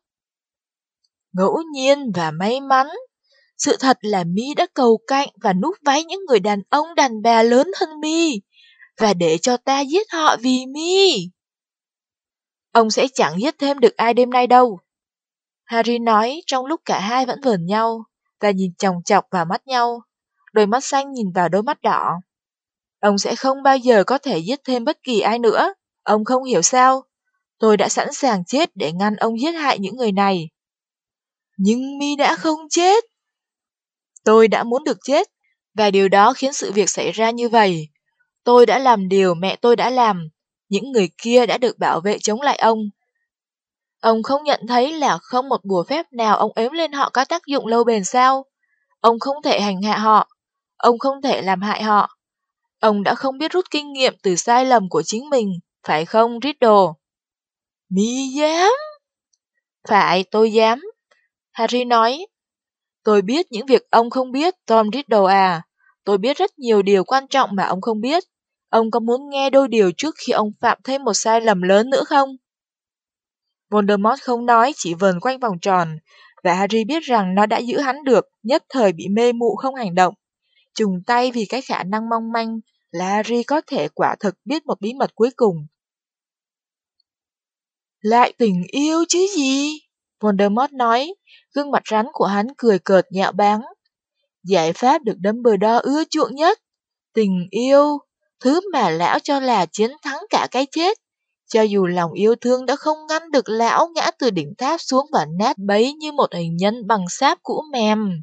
Ngẫu nhiên và may mắn. Sự thật là Mi đã cầu cạnh và núp váy những người đàn ông đàn bà lớn hơn Mi, và để cho ta giết họ vì Mi. Ông sẽ chẳng giết thêm được ai đêm nay đâu. Harry nói trong lúc cả hai vẫn vờn nhau và nhìn chòng chọc vào mắt nhau, đôi mắt xanh nhìn vào đôi mắt đỏ. Ông sẽ không bao giờ có thể giết thêm bất kỳ ai nữa. Ông không hiểu sao. Tôi đã sẵn sàng chết để ngăn ông giết hại những người này. Nhưng mi đã không chết. Tôi đã muốn được chết, và điều đó khiến sự việc xảy ra như vậy. Tôi đã làm điều mẹ tôi đã làm. Những người kia đã được bảo vệ chống lại ông, Ông không nhận thấy là không một bùa phép nào ông ếm lên họ có tác dụng lâu bền sao? Ông không thể hành hạ họ. Ông không thể làm hại họ. Ông đã không biết rút kinh nghiệm từ sai lầm của chính mình, phải không, Riddle? Mi dám? Phải, tôi dám. Harry nói. Tôi biết những việc ông không biết, Tom Riddle à. Tôi biết rất nhiều điều quan trọng mà ông không biết. Ông có muốn nghe đôi điều trước khi ông phạm thêm một sai lầm lớn nữa không? Voldemort không nói, chỉ vờn quanh vòng tròn, và Harry biết rằng nó đã giữ hắn được, nhất thời bị mê mụ không hành động. Trùng tay vì cái khả năng mong manh là Harry có thể quả thực biết một bí mật cuối cùng. Lại tình yêu chứ gì? Voldemort nói, gương mặt rắn của hắn cười cợt nhạo báng. Giải pháp được Dumbledore ưa chuộng nhất. Tình yêu, thứ mà lão cho là chiến thắng cả cái chết. Cho dù lòng yêu thương đã không ngăn được lão ngã từ đỉnh tháp xuống và nát bấy như một hình nhân bằng sáp cũ mềm.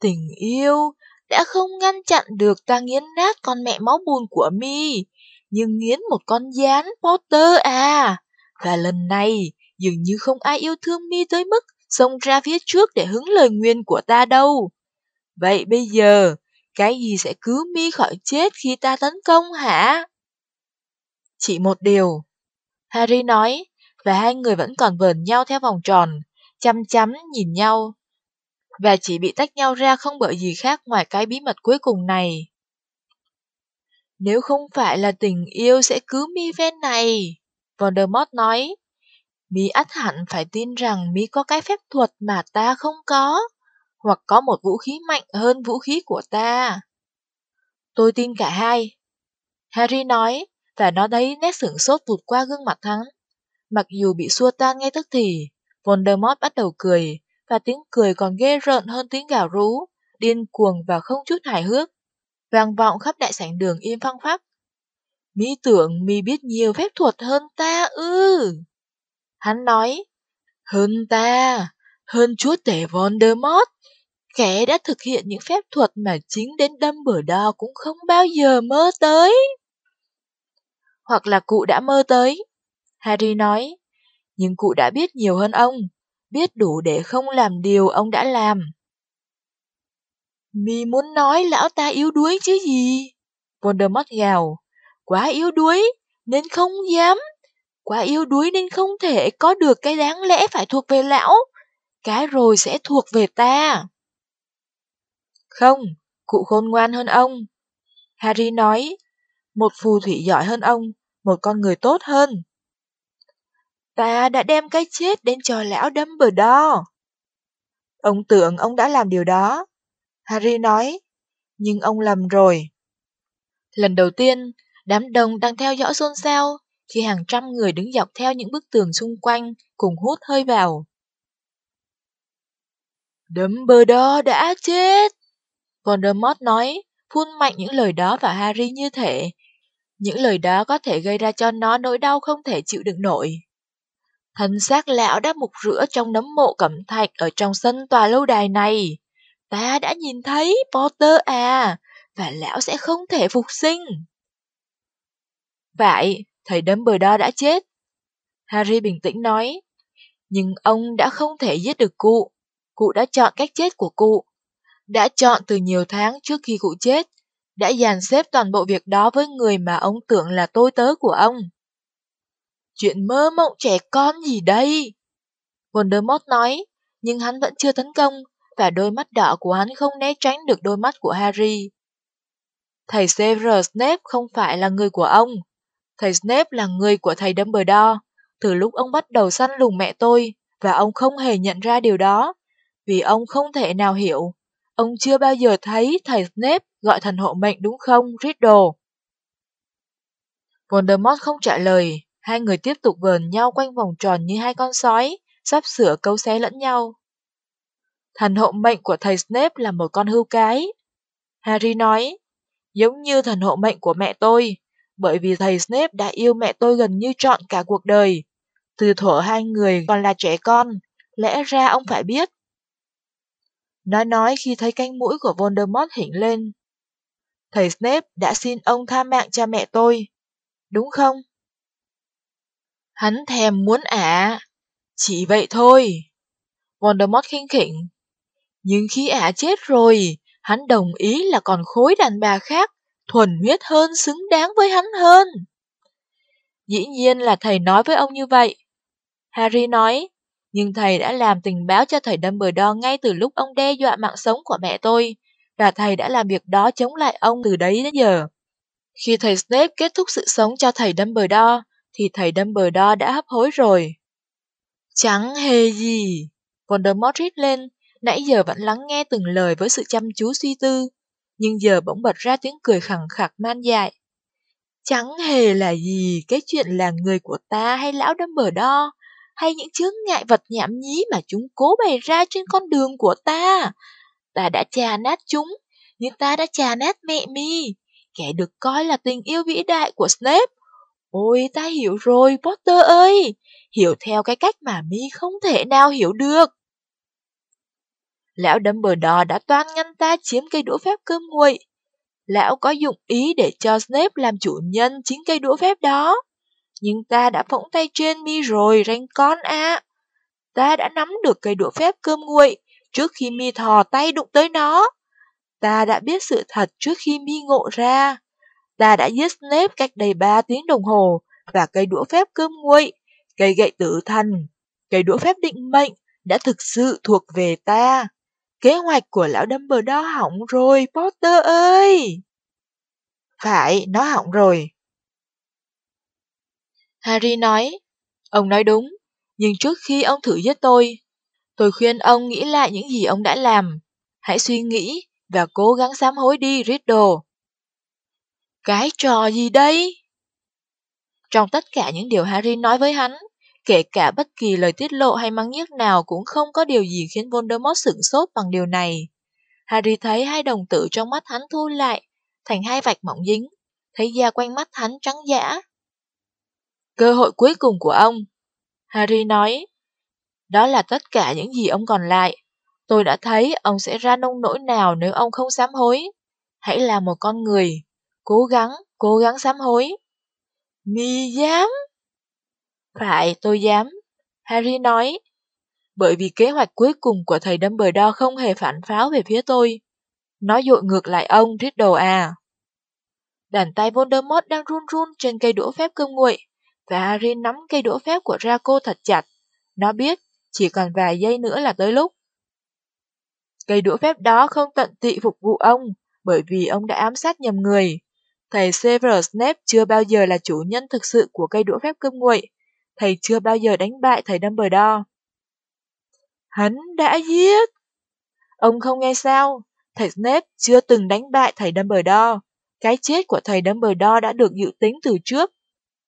Tình yêu đã không ngăn chặn được ta nghiến nát con mẹ máu bùn của mi, nhưng nghiến một con gián Potter à. Và lần này, dường như không ai yêu thương mi tới mức xông ra phía trước để hứng lời nguyên của ta đâu. Vậy bây giờ, cái gì sẽ cứu mi khỏi chết khi ta tấn công hả? Chỉ một điều, Harry nói, và hai người vẫn còn vờn nhau theo vòng tròn, chăm chăm nhìn nhau. Và chỉ bị tách nhau ra không bởi gì khác ngoài cái bí mật cuối cùng này. Nếu không phải là tình yêu sẽ cứu mi ven này, Voldemort nói. Mi ắt hẳn phải tin rằng Mi có cái phép thuật mà ta không có, hoặc có một vũ khí mạnh hơn vũ khí của ta. Tôi tin cả hai. Harry nói, và nó thấy nét sửng sốt vụt qua gương mặt hắn. Mặc dù bị xua tan ngay tức thì, Voldemort bắt đầu cười, và tiếng cười còn ghê rợn hơn tiếng gào rú, điên cuồng và không chút hài hước. Vang vọng khắp đại sảnh đường im phăng phắc. Mi tưởng mi biết nhiều phép thuật hơn ta ư. Hắn nói, hơn ta, hơn chúa tể Voldemort, kẻ đã thực hiện những phép thuật mà chính đến đâm bờ đo cũng không bao giờ mơ tới hoặc là cụ đã mơ tới. Harry nói, nhưng cụ đã biết nhiều hơn ông, biết đủ để không làm điều ông đã làm. Mi muốn nói lão ta yếu đuối chứ gì? Voldemort gào, quá yếu đuối, nên không dám. Quá yếu đuối nên không thể có được cái đáng lẽ phải thuộc về lão. Cái rồi sẽ thuộc về ta. Không, cụ khôn ngoan hơn ông. Harry nói, một phù thủy giỏi hơn ông, một con người tốt hơn. Ta đã đem cái chết đến cho lão đấm bờ đo. Ông tưởng ông đã làm điều đó. Harry nói, nhưng ông lầm rồi. Lần đầu tiên, Đám đông đang theo dõi xôn xao khi hàng trăm người đứng dọc theo những bức tường xung quanh cùng hút hơi vào. Đấm bờ đo đã chết! Voldemort nói, phun mạnh những lời đó vào Harry như thể những lời đó có thể gây ra cho nó nỗi đau không thể chịu đựng nổi. Thân xác lão đã mục rửa trong nấm mộ cẩm thạch ở trong sân tòa lâu đài này. Ta đã nhìn thấy Potter à, và lão sẽ không thể phục sinh. Vậy, thầy Dumbledore đã chết. Harry bình tĩnh nói, nhưng ông đã không thể giết được cụ. Cụ đã chọn cách chết của cụ. Đã chọn từ nhiều tháng trước khi cụ chết, đã dàn xếp toàn bộ việc đó với người mà ông tưởng là tôi tớ của ông. Chuyện mơ mộng trẻ con gì đây? Voldemort nói, nhưng hắn vẫn chưa tấn công, và đôi mắt đỏ của hắn không né tránh được đôi mắt của Harry. Thầy Severus Snape không phải là người của ông. Thầy Snape là người của thầy Dumbledore, từ lúc ông bắt đầu săn lùng mẹ tôi, và ông không hề nhận ra điều đó, vì ông không thể nào hiểu. Ông chưa bao giờ thấy thầy Snape gọi thần hộ mệnh đúng không, Riddle? Voldemort không trả lời, hai người tiếp tục vờn nhau quanh vòng tròn như hai con sói, sắp sửa câu xé lẫn nhau. Thần hộ mệnh của thầy Snape là một con hươu cái. Harry nói, giống như thần hộ mệnh của mẹ tôi, bởi vì thầy Snape đã yêu mẹ tôi gần như trọn cả cuộc đời. Từ thuở hai người còn là trẻ con, lẽ ra ông phải biết. Nói nói khi thấy cánh mũi của Voldemort hỉnh lên. Thầy Snape đã xin ông tha mạng cha mẹ tôi, đúng không? Hắn thèm muốn ả, chỉ vậy thôi. Voldemort khinh khỉnh. Nhưng khi ả chết rồi, hắn đồng ý là còn khối đàn bà khác, thuần huyết hơn xứng đáng với hắn hơn. Dĩ nhiên là thầy nói với ông như vậy. Harry nói, nhưng thầy đã làm tình báo cho thầy Dumbledore ngay từ lúc ông đe dọa mạng sống của mẹ tôi, và thầy đã làm việc đó chống lại ông từ đấy đến giờ. Khi thầy Snape kết thúc sự sống cho thầy Dumbledore, thì thầy Dumbledore đã hấp hối rồi. Chẳng hề gì. Voldemort rít lên, nãy giờ vẫn lắng nghe từng lời với sự chăm chú suy tư, nhưng giờ bỗng bật ra tiếng cười khẳng khặc man dại. Chẳng hề là gì cái chuyện là người của ta hay lão Dumbledore, hay những chướng ngại vật nhảm nhí mà chúng cố bày ra trên con đường của ta. Ta đã chà nát chúng, như ta đã chà nát mẹ mi, kẻ được coi là tình yêu vĩ đại của Snape. Ôi, ta hiểu rồi, Potter ơi, hiểu theo cái cách mà mi không thể nào hiểu được. Lão Dumbledore đã toan ngăn ta chiếm cây đũa phép cơm nguội. Lão có dụng ý để cho Snape làm chủ nhân chính cây đũa phép đó. Nhưng ta đã phỗng tay trên mi rồi, ranh con ạ. À. Ta đã nắm được cây đũa phép cơm nguội trước khi mi thò tay đụng tới nó. Ta đã biết sự thật trước khi mi ngộ ra. Ta đã giết Snape cách đây 3 tiếng đồng hồ và cây đũa phép cơm nguội, cây gậy tử thần, cây đũa phép định mệnh đã thực sự thuộc về ta. Kế hoạch của lão Dumbledore hỏng rồi, Potter ơi! Phải, nó hỏng rồi. Harry nói, ông nói đúng, nhưng trước khi ông thử giết tôi, tôi khuyên ông nghĩ lại những gì ông đã làm. Hãy suy nghĩ và cố gắng sám hối đi, Riddle. Cái trò gì đây? Trong tất cả những điều Harry nói với hắn, kể cả bất kỳ lời tiết lộ hay mắng nhiếc nào cũng không có điều gì khiến Voldemort sửng sốt bằng điều này. Harry thấy hai đồng tử trong mắt hắn thu lại, thành hai vạch mỏng dính, thấy da quanh mắt hắn trắng dã. Cơ hội cuối cùng của ông, Harry nói, đó là tất cả những gì ông còn lại. Tôi đã thấy ông sẽ ra nông nỗi nào nếu ông không sám hối. Hãy là một con người, cố gắng, cố gắng sám hối. Mi dám? Phải, tôi dám. Harry nói. Bởi vì kế hoạch cuối cùng của thầy Dumbledore không hề phản pháo về phía tôi. Nó dội ngược lại ông, Riddle à. Đàn tay Voldemort đang run run trên cây đũa phép cơm nguội, và Harry nắm cây đũa phép của Draco thật chặt. Nó biết, chỉ còn vài giây nữa là tới lúc. Cây đũa phép đó không tận tị phục vụ ông, bởi vì ông đã ám sát nhầm người. Thầy Severus Snape chưa bao giờ là chủ nhân thực sự của cây đũa phép cơm nguội. Thầy chưa bao giờ đánh bại thầy Dumbledore. Hắn đã giết. Ông không nghe sao? Thầy Snape chưa từng đánh bại thầy Dumbledore. cái chết của thầy Dumbledore đã được dự tính từ trước.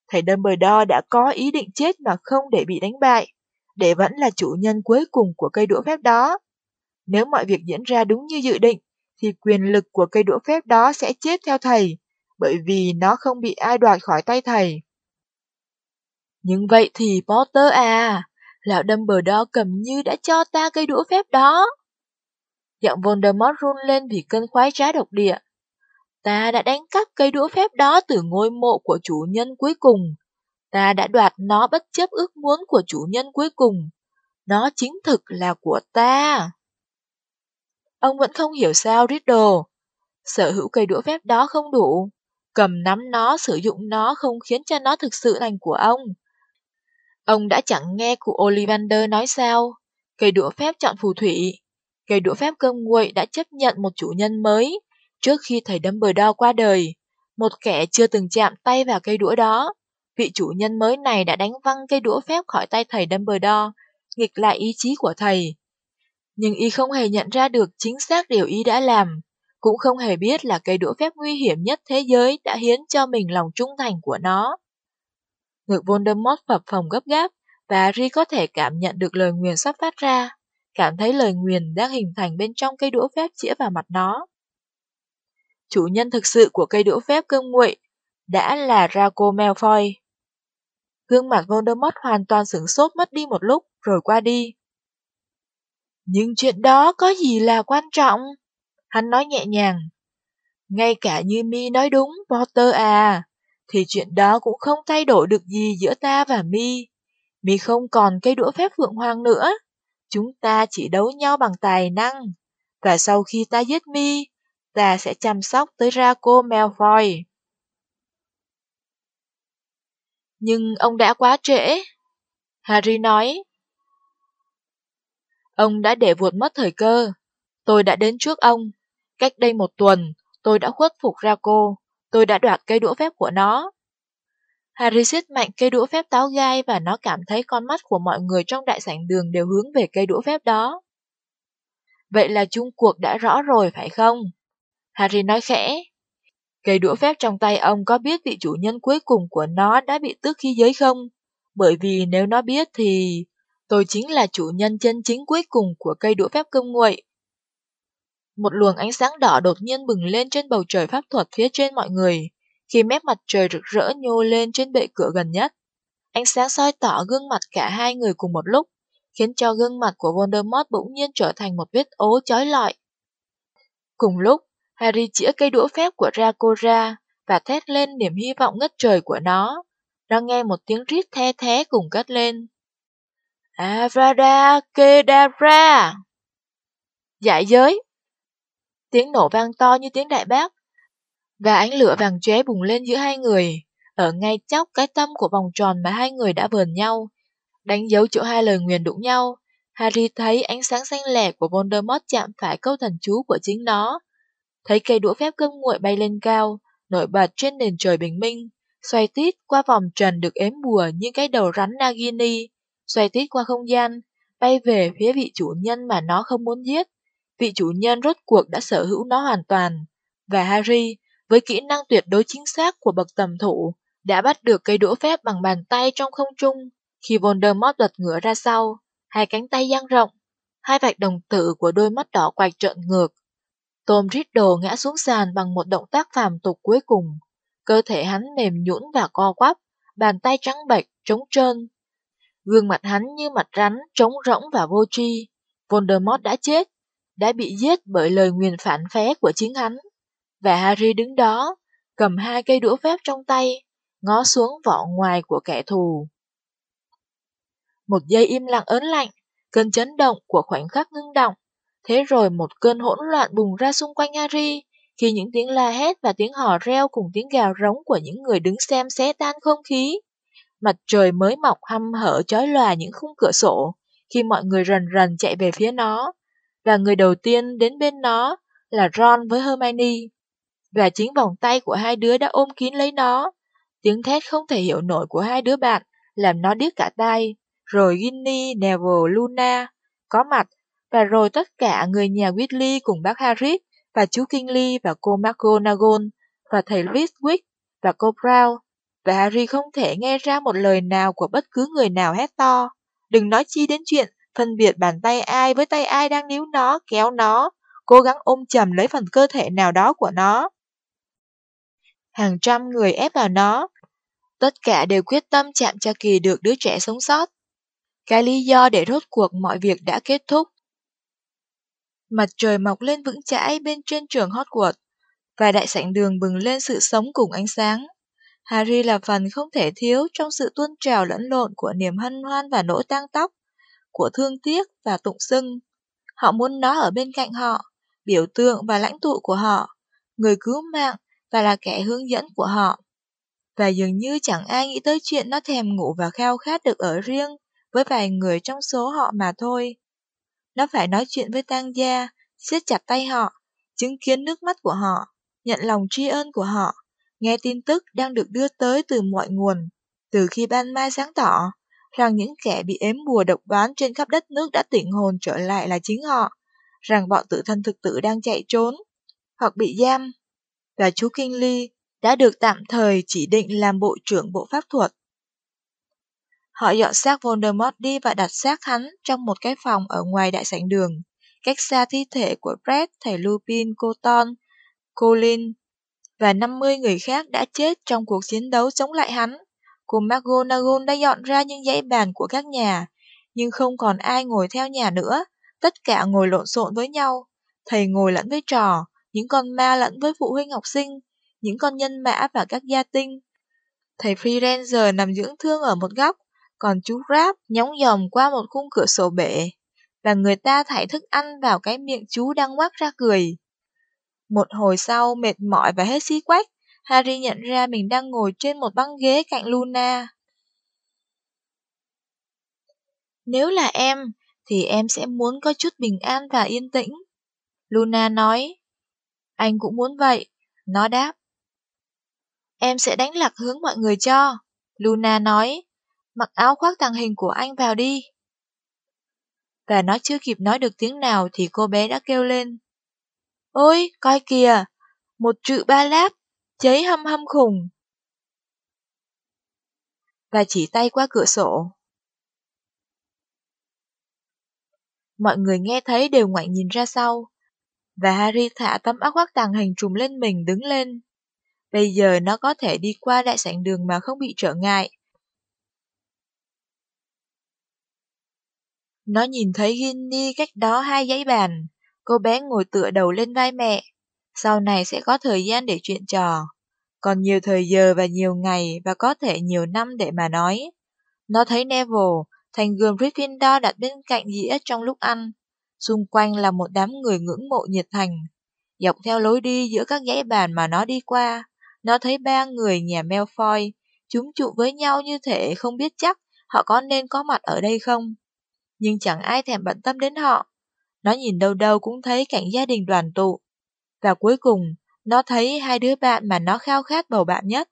Thầy Dumbledore đã có ý định chết mà không để bị đánh bại, để vẫn là chủ nhân cuối cùng của cây đũa phép đó. Nếu mọi việc diễn ra đúng như dự định, thì quyền lực của cây đũa phép đó sẽ chết theo thầy, bởi vì nó không bị ai đoạt khỏi tay thầy. Nhưng vậy thì Potter à, lão Dumbledore cầm như đã cho ta cây đũa phép đó. Giọng Voldemort run lên vì cơn khoái trá độc địa. Ta đã đánh cắp cây đũa phép đó từ ngôi mộ của chủ nhân cuối cùng. Ta đã đoạt nó bất chấp ước muốn của chủ nhân cuối cùng. Nó chính thực là của ta. Ông vẫn không hiểu sao Riddle. Sở hữu cây đũa phép đó không đủ. Cầm nắm nó, sử dụng nó không khiến cho nó thực sự thành của ông. Ông đã chẳng nghe cụ Ollivander nói sao. Cây đũa phép chọn phù thủy. Cây đũa phép cơm nguội đã chấp nhận một chủ nhân mới trước khi thầy Dumbledore qua đời. Một kẻ chưa từng chạm tay vào cây đũa đó. Vị chủ nhân mới này đã đánh văng cây đũa phép khỏi tay thầy Dumbledore, nghịch lại ý chí của thầy. Nhưng y không hề nhận ra được chính xác điều y đã làm, cũng không hề biết là cây đũa phép nguy hiểm nhất thế giới đã hiến cho mình lòng trung thành của nó. Ngược Voldemort phập phòng gấp gáp, và Harry có thể cảm nhận được lời nguyền sắp phát ra, cảm thấy lời nguyền đang hình thành bên trong cây đũa phép chĩa vào mặt nó. Chủ nhân thực sự của cây đũa phép cơm nguội đã là Draco Malfoy. Gương mặt Voldemort hoàn toàn sửng sốt mất đi một lúc, rồi qua đi. Nhưng chuyện đó có gì là quan trọng? Hắn nói nhẹ nhàng. Ngay cả như mi nói đúng, Potter à, thì chuyện đó cũng không thay đổi được gì giữa ta và mi. Mi không còn cây đũa phép phượng hoàng nữa. Chúng ta chỉ đấu nhau bằng tài năng. Và sau khi ta giết mi, ta sẽ chăm sóc tới Draco Malfoy. Nhưng ông đã quá trễ. Harry nói. Ông đã để vụt mất thời cơ. Tôi đã đến trước ông. Cách đây một tuần, tôi đã khuất phục Draco. Tôi đã đoạt cây đũa phép của nó. Harry siết mạnh cây đũa phép táo gai và nó cảm thấy con mắt của mọi người trong đại sảnh đường đều hướng về cây đũa phép đó. Vậy là chung cuộc đã rõ rồi phải không? Harry nói khẽ. Cây đũa phép trong tay ông có biết vị chủ nhân cuối cùng của nó đã bị tước khí giới không? Bởi vì nếu nó biết thì... Tôi chính là chủ nhân chân chính cuối cùng của cây đũa phép cơm nguội. Một luồng ánh sáng đỏ đột nhiên bừng lên trên bầu trời pháp thuật phía trên mọi người, khi mép mặt trời rực rỡ nhô lên trên bệ cửa gần nhất. Ánh sáng soi tỏ gương mặt cả hai người cùng một lúc, khiến cho gương mặt của Voldemort bỗng nhiên trở thành một vết ố chói lọi. Cùng lúc, Harry chĩa cây đũa phép của Draco ra và thét lên niềm hy vọng ngất trời của nó. Nó nghe một tiếng rít the thé cùng cất lên. Avada Kedavra! Giải dạ giới! Tiếng nổ vang to như tiếng đại bác, và ánh lửa vàng chóe bùng lên giữa hai người, ở ngay chóc cái tâm của vòng tròn mà hai người đã vờn nhau, đánh dấu chỗ hai lời nguyền đụng nhau. Harry thấy ánh sáng xanh lẻ của Voldemort chạm phải câu thần chú của chính nó, thấy cây đũa phép cơm nguội bay lên cao, nổi bật trên nền trời bình minh, xoay tít qua vòng trần được ếm bùa như cái đầu rắn Nagini, xoay tít qua không gian, bay về phía vị chủ nhân mà nó không muốn giết. Vị chủ nhân rốt cuộc đã sở hữu nó hoàn toàn. Và Harry, với kỹ năng tuyệt đối chính xác của bậc tầm thủ, đã bắt được cây đũa phép bằng bàn tay trong không trung. Khi Voldemort lật ngửa ra sau, hai cánh tay dang rộng, hai vạch đồng tử của đôi mắt đỏ quạch trợn ngược. Tom Riddle ngã xuống sàn bằng một động tác phàm tục cuối cùng. Cơ thể hắn mềm nhũn và co quắp, bàn tay trắng bệch, trống trơn, Gương mặt hắn như mặt rắn, trống rỗng và vô tri. Voldemort đã chết, đã bị giết bởi lời nguyền phản phé của chính hắn. Và Harry đứng đó, cầm hai cây đũa phép trong tay, ngó xuống vỏ ngoài của kẻ thù. Một giây im lặng ớn lạnh, cơn chấn động của khoảnh khắc ngưng động. Thế rồi một cơn hỗn loạn bùng ra xung quanh Harry, khi những tiếng la hét và tiếng hò reo cùng tiếng gào rống của những người đứng xem xé tan không khí. Mặt trời mới mọc hăm hở chói lòa những khung cửa sổ khi mọi người rần rần chạy về phía nó. Và người đầu tiên đến bên nó là Ron với Hermione. Và chính vòng tay của hai đứa đã ôm kín lấy nó. Tiếng thét không thể hiểu nổi của hai đứa bạn làm nó điếc cả tai. Rồi Ginny, Neville, Luna có mặt và rồi tất cả người nhà Whitley cùng bác Harry và chú Kingley và cô McGonagall và thầy Litwick và cô Brown, và Harry không thể nghe ra một lời nào của bất cứ người nào hét to. Đừng nói chi đến chuyện phân biệt bàn tay ai với tay ai đang níu nó, kéo nó, cố gắng ôm chầm lấy phần cơ thể nào đó của nó. Hàng trăm người ép vào nó, tất cả đều quyết tâm chạm cho kỳ được đứa trẻ sống sót. Cái lý do để rốt cuộc mọi việc đã kết thúc. Mặt trời mọc lên vững chãi bên trên trường Hogwarts, và đại sảnh đường bừng lên sự sống cùng ánh sáng. Harry là phần không thể thiếu trong sự tuôn trào lẫn lộn của niềm hân hoan và nỗi tang tóc, của thương tiếc và tụng sưng. Họ muốn nó ở bên cạnh họ, biểu tượng và lãnh tụ của họ, người cứu mạng và là kẻ hướng dẫn của họ. Và dường như chẳng ai nghĩ tới chuyện nó thèm ngủ và khao khát được ở riêng với vài người trong số họ mà thôi. Nó phải nói chuyện với tang gia, siết chặt tay họ, chứng kiến nước mắt của họ, nhận lòng tri ân của họ, nghe tin tức đang được đưa tới từ mọi nguồn, từ khi ban mai sáng tỏ, rằng những kẻ bị ếm bùa độc đoán trên khắp đất nước đã tỉnh hồn trở lại là chính họ, rằng bọn tự thân thực tử đang chạy trốn, hoặc bị giam, và chú Kinh Ly đã được tạm thời chỉ định làm bộ trưởng bộ pháp thuật. Họ dọn xác Voldemort đi và đặt xác hắn trong một cái phòng ở ngoài đại sảnh đường, cách xa thi thể của Fred, thầy Lupin, cô Ton, Colin và 50 người khác đã chết trong cuộc chiến đấu chống lại hắn. Cô McGonagall đã dọn ra những dãy bàn của các nhà, nhưng không còn ai ngồi theo nhà nữa, tất cả ngồi lộn xộn với nhau. Thầy ngồi lẫn với trò, những con ma lẫn với phụ huynh học sinh, những con nhân mã và các gia tinh. Thầy Firenze nằm dưỡng thương ở một góc, còn chú Ráp nhóng dòm qua một khung cửa sổ bể, và người ta thải thức ăn vào cái miệng chú đang ngoác ra cười. Một hồi sau mệt mỏi và hết xí quách, Harry nhận ra mình đang ngồi trên một băng ghế cạnh Luna. Nếu là em, thì em sẽ muốn có chút bình an và yên tĩnh. Luna nói. Anh cũng muốn vậy, nó đáp. Em sẽ đánh lạc hướng mọi người cho. Luna nói. Mặc áo khoác tàng hình của anh vào đi. Và nó chưa kịp nói được tiếng nào thì cô bé đã kêu lên. Ôi, coi kìa, một trự ba láp, cháy hâm hâm khùng. Và chỉ tay qua cửa sổ. Mọi người nghe thấy đều ngoảnh nhìn ra sau, và Harry thả tấm áo khoác tàng hình trùm lên mình đứng lên. Bây giờ nó có thể đi qua đại sảnh đường mà không bị trở ngại. Nó nhìn thấy Ginny cách đó hai giấy bàn, cô bé ngồi tựa đầu lên vai mẹ. Sau này sẽ có thời gian để chuyện trò, còn nhiều thời giờ và nhiều ngày và có thể nhiều năm để mà nói. Nó thấy Neville, thành gươm Gryffindor đặt bên cạnh dĩa trong lúc ăn. Xung quanh là một đám người ngưỡng mộ nhiệt thành. Dọc theo lối đi giữa các dãy bàn mà nó đi qua, nó thấy ba người nhà Malfoy, chúng trụ với nhau như thể không biết chắc họ có nên có mặt ở đây không. Nhưng chẳng ai thèm bận tâm đến họ. Nó nhìn đâu đâu cũng thấy cảnh gia đình đoàn tụ. Và cuối cùng, nó thấy hai đứa bạn mà nó khao khát bầu bạn nhất.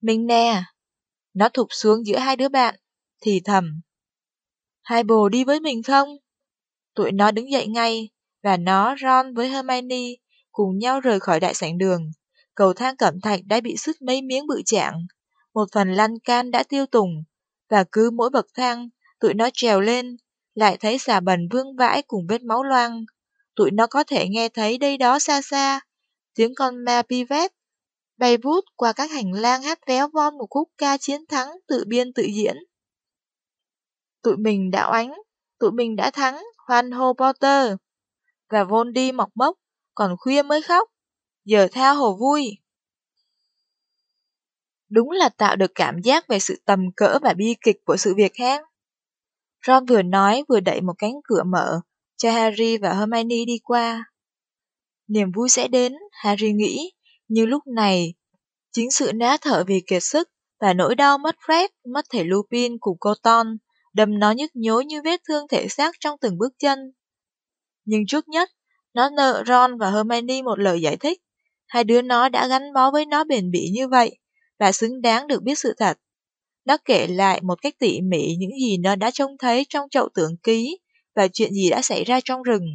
Mình nè! Nó thụp xuống giữa hai đứa bạn, thì thầm. Hai bồ đi với mình không? Tụi nó đứng dậy ngay, và nó, Ron với Hermione cùng nhau rời khỏi đại sảnh đường. Cầu thang cẩm thạch đã bị sứt mấy miếng bự trạng, một phần lan can đã tiêu tùng, và cứ mỗi bậc thang, tụi nó trèo lên, lại thấy xà bần vương vãi cùng vết máu loang. Tụi nó có thể nghe thấy đây đó xa xa, tiếng con ma pivet bay vút qua các hành lang hát véo von một khúc ca chiến thắng tự biên tự diễn. Tụi mình đã oánh, tụi mình đã thắng, hoan hô Potter. Và Von đi mọc mốc, còn khuya mới khóc, giờ tha hồ vui. Đúng là tạo được cảm giác về sự tầm cỡ và bi kịch của sự việc ha. Ron vừa nói vừa đẩy một cánh cửa mở, cho Harry và Hermione đi qua. Niềm vui sẽ đến, Harry nghĩ, nhưng lúc này, chính sự ná thở vì kiệt sức và nỗi đau mất Fred, mất thể Lupin cùng cô Ton, đâm nó nhức nhối như vết thương thể xác trong từng bước chân. Nhưng trước nhất, nó nợ Ron và Hermione một lời giải thích. Hai đứa nó đã gắn bó với nó bền bỉ như vậy, và xứng đáng được biết sự thật. Nó kể lại một cách tỉ mỉ những gì nó đã trông thấy trong chậu tưởng ký và chuyện gì đã xảy ra trong rừng.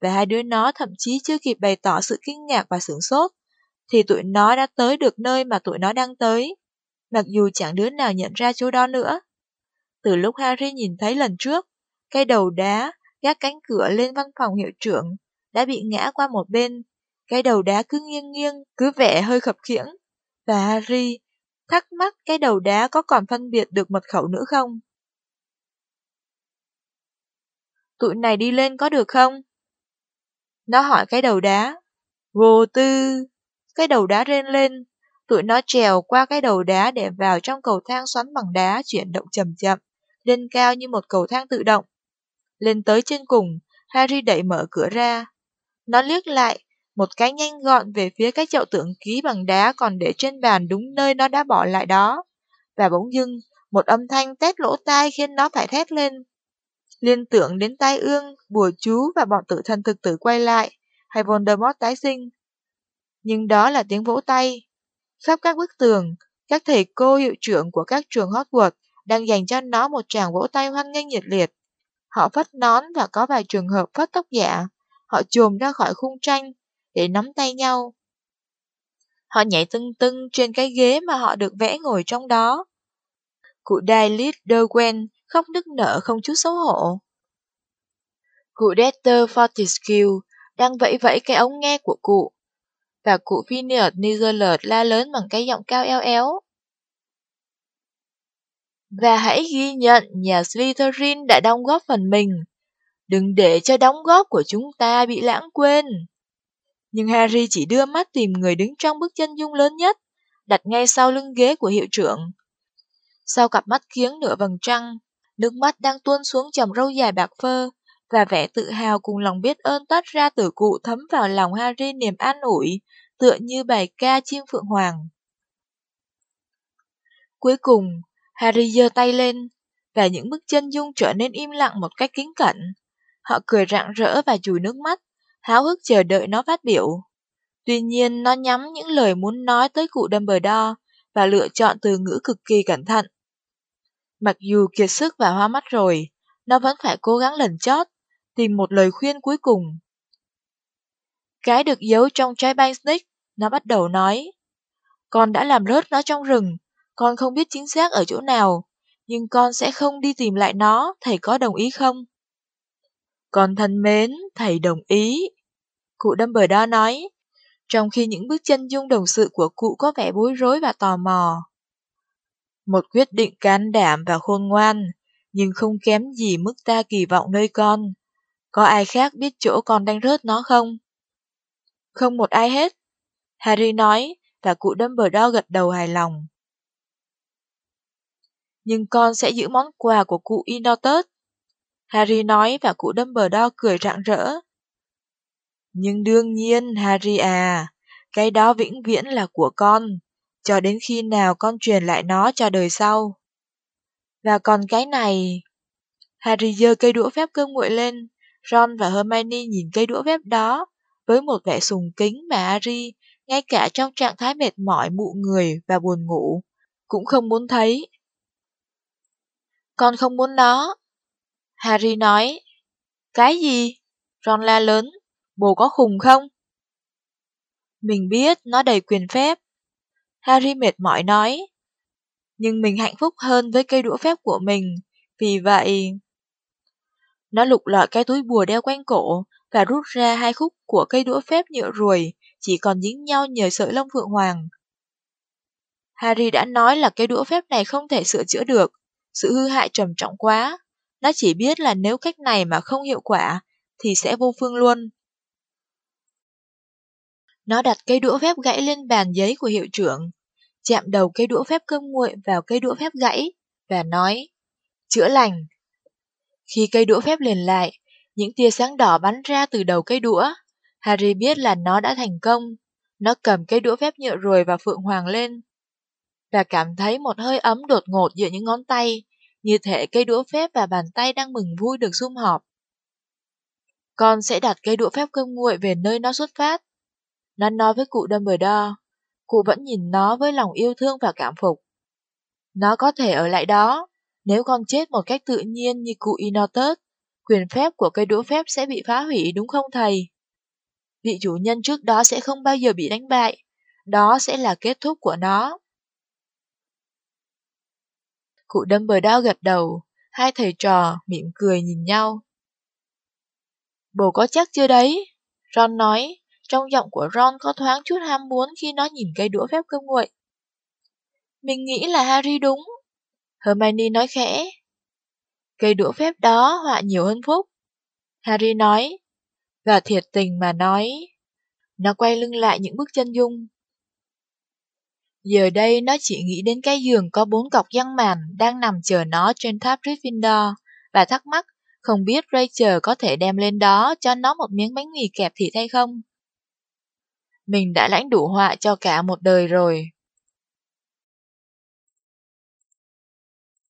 Và hai đứa nó thậm chí chưa kịp bày tỏ sự kinh ngạc và sửng sốt. thì tụi nó đã tới được nơi mà tụi nó đang tới, mặc dù chẳng đứa nào nhận ra chỗ đó nữa. Từ lúc Harry nhìn thấy lần trước, cây đầu đá gác cánh cửa lên văn phòng hiệu trưởng đã bị ngã qua một bên, cái đầu đá cứ nghiêng nghiêng, cứ vẻ hơi khập khiễng. Và Harry thắc mắc cái đầu đá có còn phân biệt được mật khẩu nữa không? Tụi này đi lên có được không? Nó hỏi cái đầu đá. Vô tư. Cái đầu đá rên lên. Tụi nó trèo qua cái đầu đá để vào trong cầu thang xoắn bằng đá chuyển động chậm chậm, lên cao như một cầu thang tự động. Lên tới trên cùng, Harry đẩy mở cửa ra. Nó liếc lại, một cái nhanh gọn về phía cái chậu tượng ký bằng đá còn để trên bàn đúng nơi nó đã bỏ lại đó. Và bỗng dưng, một âm thanh tét lỗ tai khiến nó phải thét lên. Liên tưởng đến tai ương, bùa chú và bọn tự thân thực tử quay lại, hay Voldemort tái sinh. Nhưng đó là tiếng vỗ tay. Khắp các bức tường, các thầy cô hiệu trưởng của các trường Hogwarts đang dành cho nó một tràng vỗ tay hoan nghênh nhiệt liệt. Họ phất nón và có vài trường hợp phất tóc giả. Họ chồm ra khỏi khung tranh để nắm tay nhau. Họ nhảy tưng tưng trên cái ghế mà họ được vẽ ngồi trong đó. Cụ Dalit Derwen khóc nức nở không chút xấu hổ. Cụ Dexter Fortescue đang vẫy vẫy cái ống nghe của cụ, và cụ Phineas Nigelert la lớn bằng cái giọng cao eo éo. Và hãy ghi nhận nhà Slytherin đã đóng góp phần mình. Đừng để cho đóng góp của chúng ta bị lãng quên. Nhưng Harry chỉ đưa mắt tìm người đứng trong bức chân dung lớn nhất, đặt ngay sau lưng ghế của hiệu trưởng. Sau cặp mắt kiếng nửa vầng trăng, nước mắt đang tuôn xuống chầm râu dài bạc phơ, và vẻ tự hào cùng lòng biết ơn toát ra từ cụ thấm vào lòng Harry niềm an ủi, tựa như bài ca chim phượng hoàng. Cuối cùng, Harry giơ tay lên, và những bức chân dung trở nên im lặng một cách kính cẩn. Họ cười rạng rỡ và chùi nước mắt, háo hức chờ đợi nó phát biểu. Tuy nhiên, nó nhắm những lời muốn nói tới cụ Dumbledore và lựa chọn từ ngữ cực kỳ cẩn thận. Mặc dù kiệt sức và hoa mắt rồi, nó vẫn phải cố gắng lần chót, tìm một lời khuyên cuối cùng. Cái được giấu trong trái banh snake, nó bắt đầu nói. Con đã làm rớt nó trong rừng, con không biết chính xác ở chỗ nào, nhưng con sẽ không đi tìm lại nó, thầy có đồng ý không? Con thân mến, thầy đồng ý. Cụ Dumbledore nói, trong khi những bước chân dung đồng sự của cụ có vẻ bối rối và tò mò. Một quyết định can đảm và khôn ngoan, nhưng không kém gì mức ta kỳ vọng nơi con. Có ai khác biết chỗ con đang rớt nó không? Không một ai hết. Harry nói, và cụ Dumbledore gật đầu hài lòng. Nhưng con sẽ giữ món quà của cụ Inotus. Harry nói và cụ Dumbledore cười rạng rỡ. Nhưng đương nhiên, Harry à, cái đó vĩnh viễn là của con, cho đến khi nào con truyền lại nó cho đời sau. Và còn cái này... Harry giơ cây đũa phép cơm nguội lên, Ron và Hermione nhìn cây đũa phép đó với một vẻ sùng kính mà Harry, ngay cả trong trạng thái mệt mỏi mụ người và buồn ngủ, cũng không muốn thấy. Con không muốn nó. Harry nói. Cái gì? Ron la lớn. Bồ có khùng không? Mình biết nó đầy quyền phép. Harry mệt mỏi nói. Nhưng mình hạnh phúc hơn với cây đũa phép của mình, vì vậy... Nó lục lọi cái túi bùa đeo quanh cổ và rút ra hai khúc của cây đũa phép nhựa ruồi, chỉ còn dính nhau nhờ sợi lông phượng hoàng. Harry đã nói là cây đũa phép này không thể sửa chữa được, sự hư hại trầm trọng quá. Nó chỉ biết là nếu cách này mà không hiệu quả, thì sẽ vô phương luôn. Nó đặt cây đũa phép gãy lên bàn giấy của hiệu trưởng, chạm đầu cây đũa phép cơm nguội vào cây đũa phép gãy, và nói, chữa lành. Khi cây đũa phép liền lại, những tia sáng đỏ bắn ra từ đầu cây đũa. Harry biết là nó đã thành công. Nó cầm cây đũa phép nhựa rồi và phượng hoàng lên. Và cảm thấy một hơi ấm đột ngột giữa những ngón tay, như thể cây đũa phép và bàn tay đang mừng vui được sum họp. Con sẽ đặt cây đũa phép cơm nguội về nơi nó xuất phát. Nó nói với cụ Dumbledore. Cụ vẫn nhìn nó với lòng yêu thương và cảm phục. Nó có thể ở lại đó, nếu con chết một cách tự nhiên như cụ Inotus, quyền phép của cây đũa phép sẽ bị phá hủy đúng không thầy? Vị chủ nhân trước đó sẽ không bao giờ bị đánh bại, đó sẽ là kết thúc của nó. Cụ Dumbledore gật đầu, hai thầy trò mỉm cười nhìn nhau. Bố có chắc chưa đấy? Ron nói, trong giọng của Ron có thoáng chút ham muốn khi nó nhìn cây đũa phép cơm nguội. Mình nghĩ là Harry đúng. Hermione nói khẽ. Cây đũa phép đó họa nhiều hơn phúc. Harry nói, và thiệt tình mà nói. Nó quay lưng lại những bước chân dung. Giờ đây nó chỉ nghĩ đến cái giường có bốn cọc giăng màn đang nằm chờ nó trên tháp Gryffindor và thắc mắc không biết Rachel có thể đem lên đó cho nó một miếng bánh mì kẹp thịt hay không. Mình đã lãnh đủ họa cho cả một đời rồi,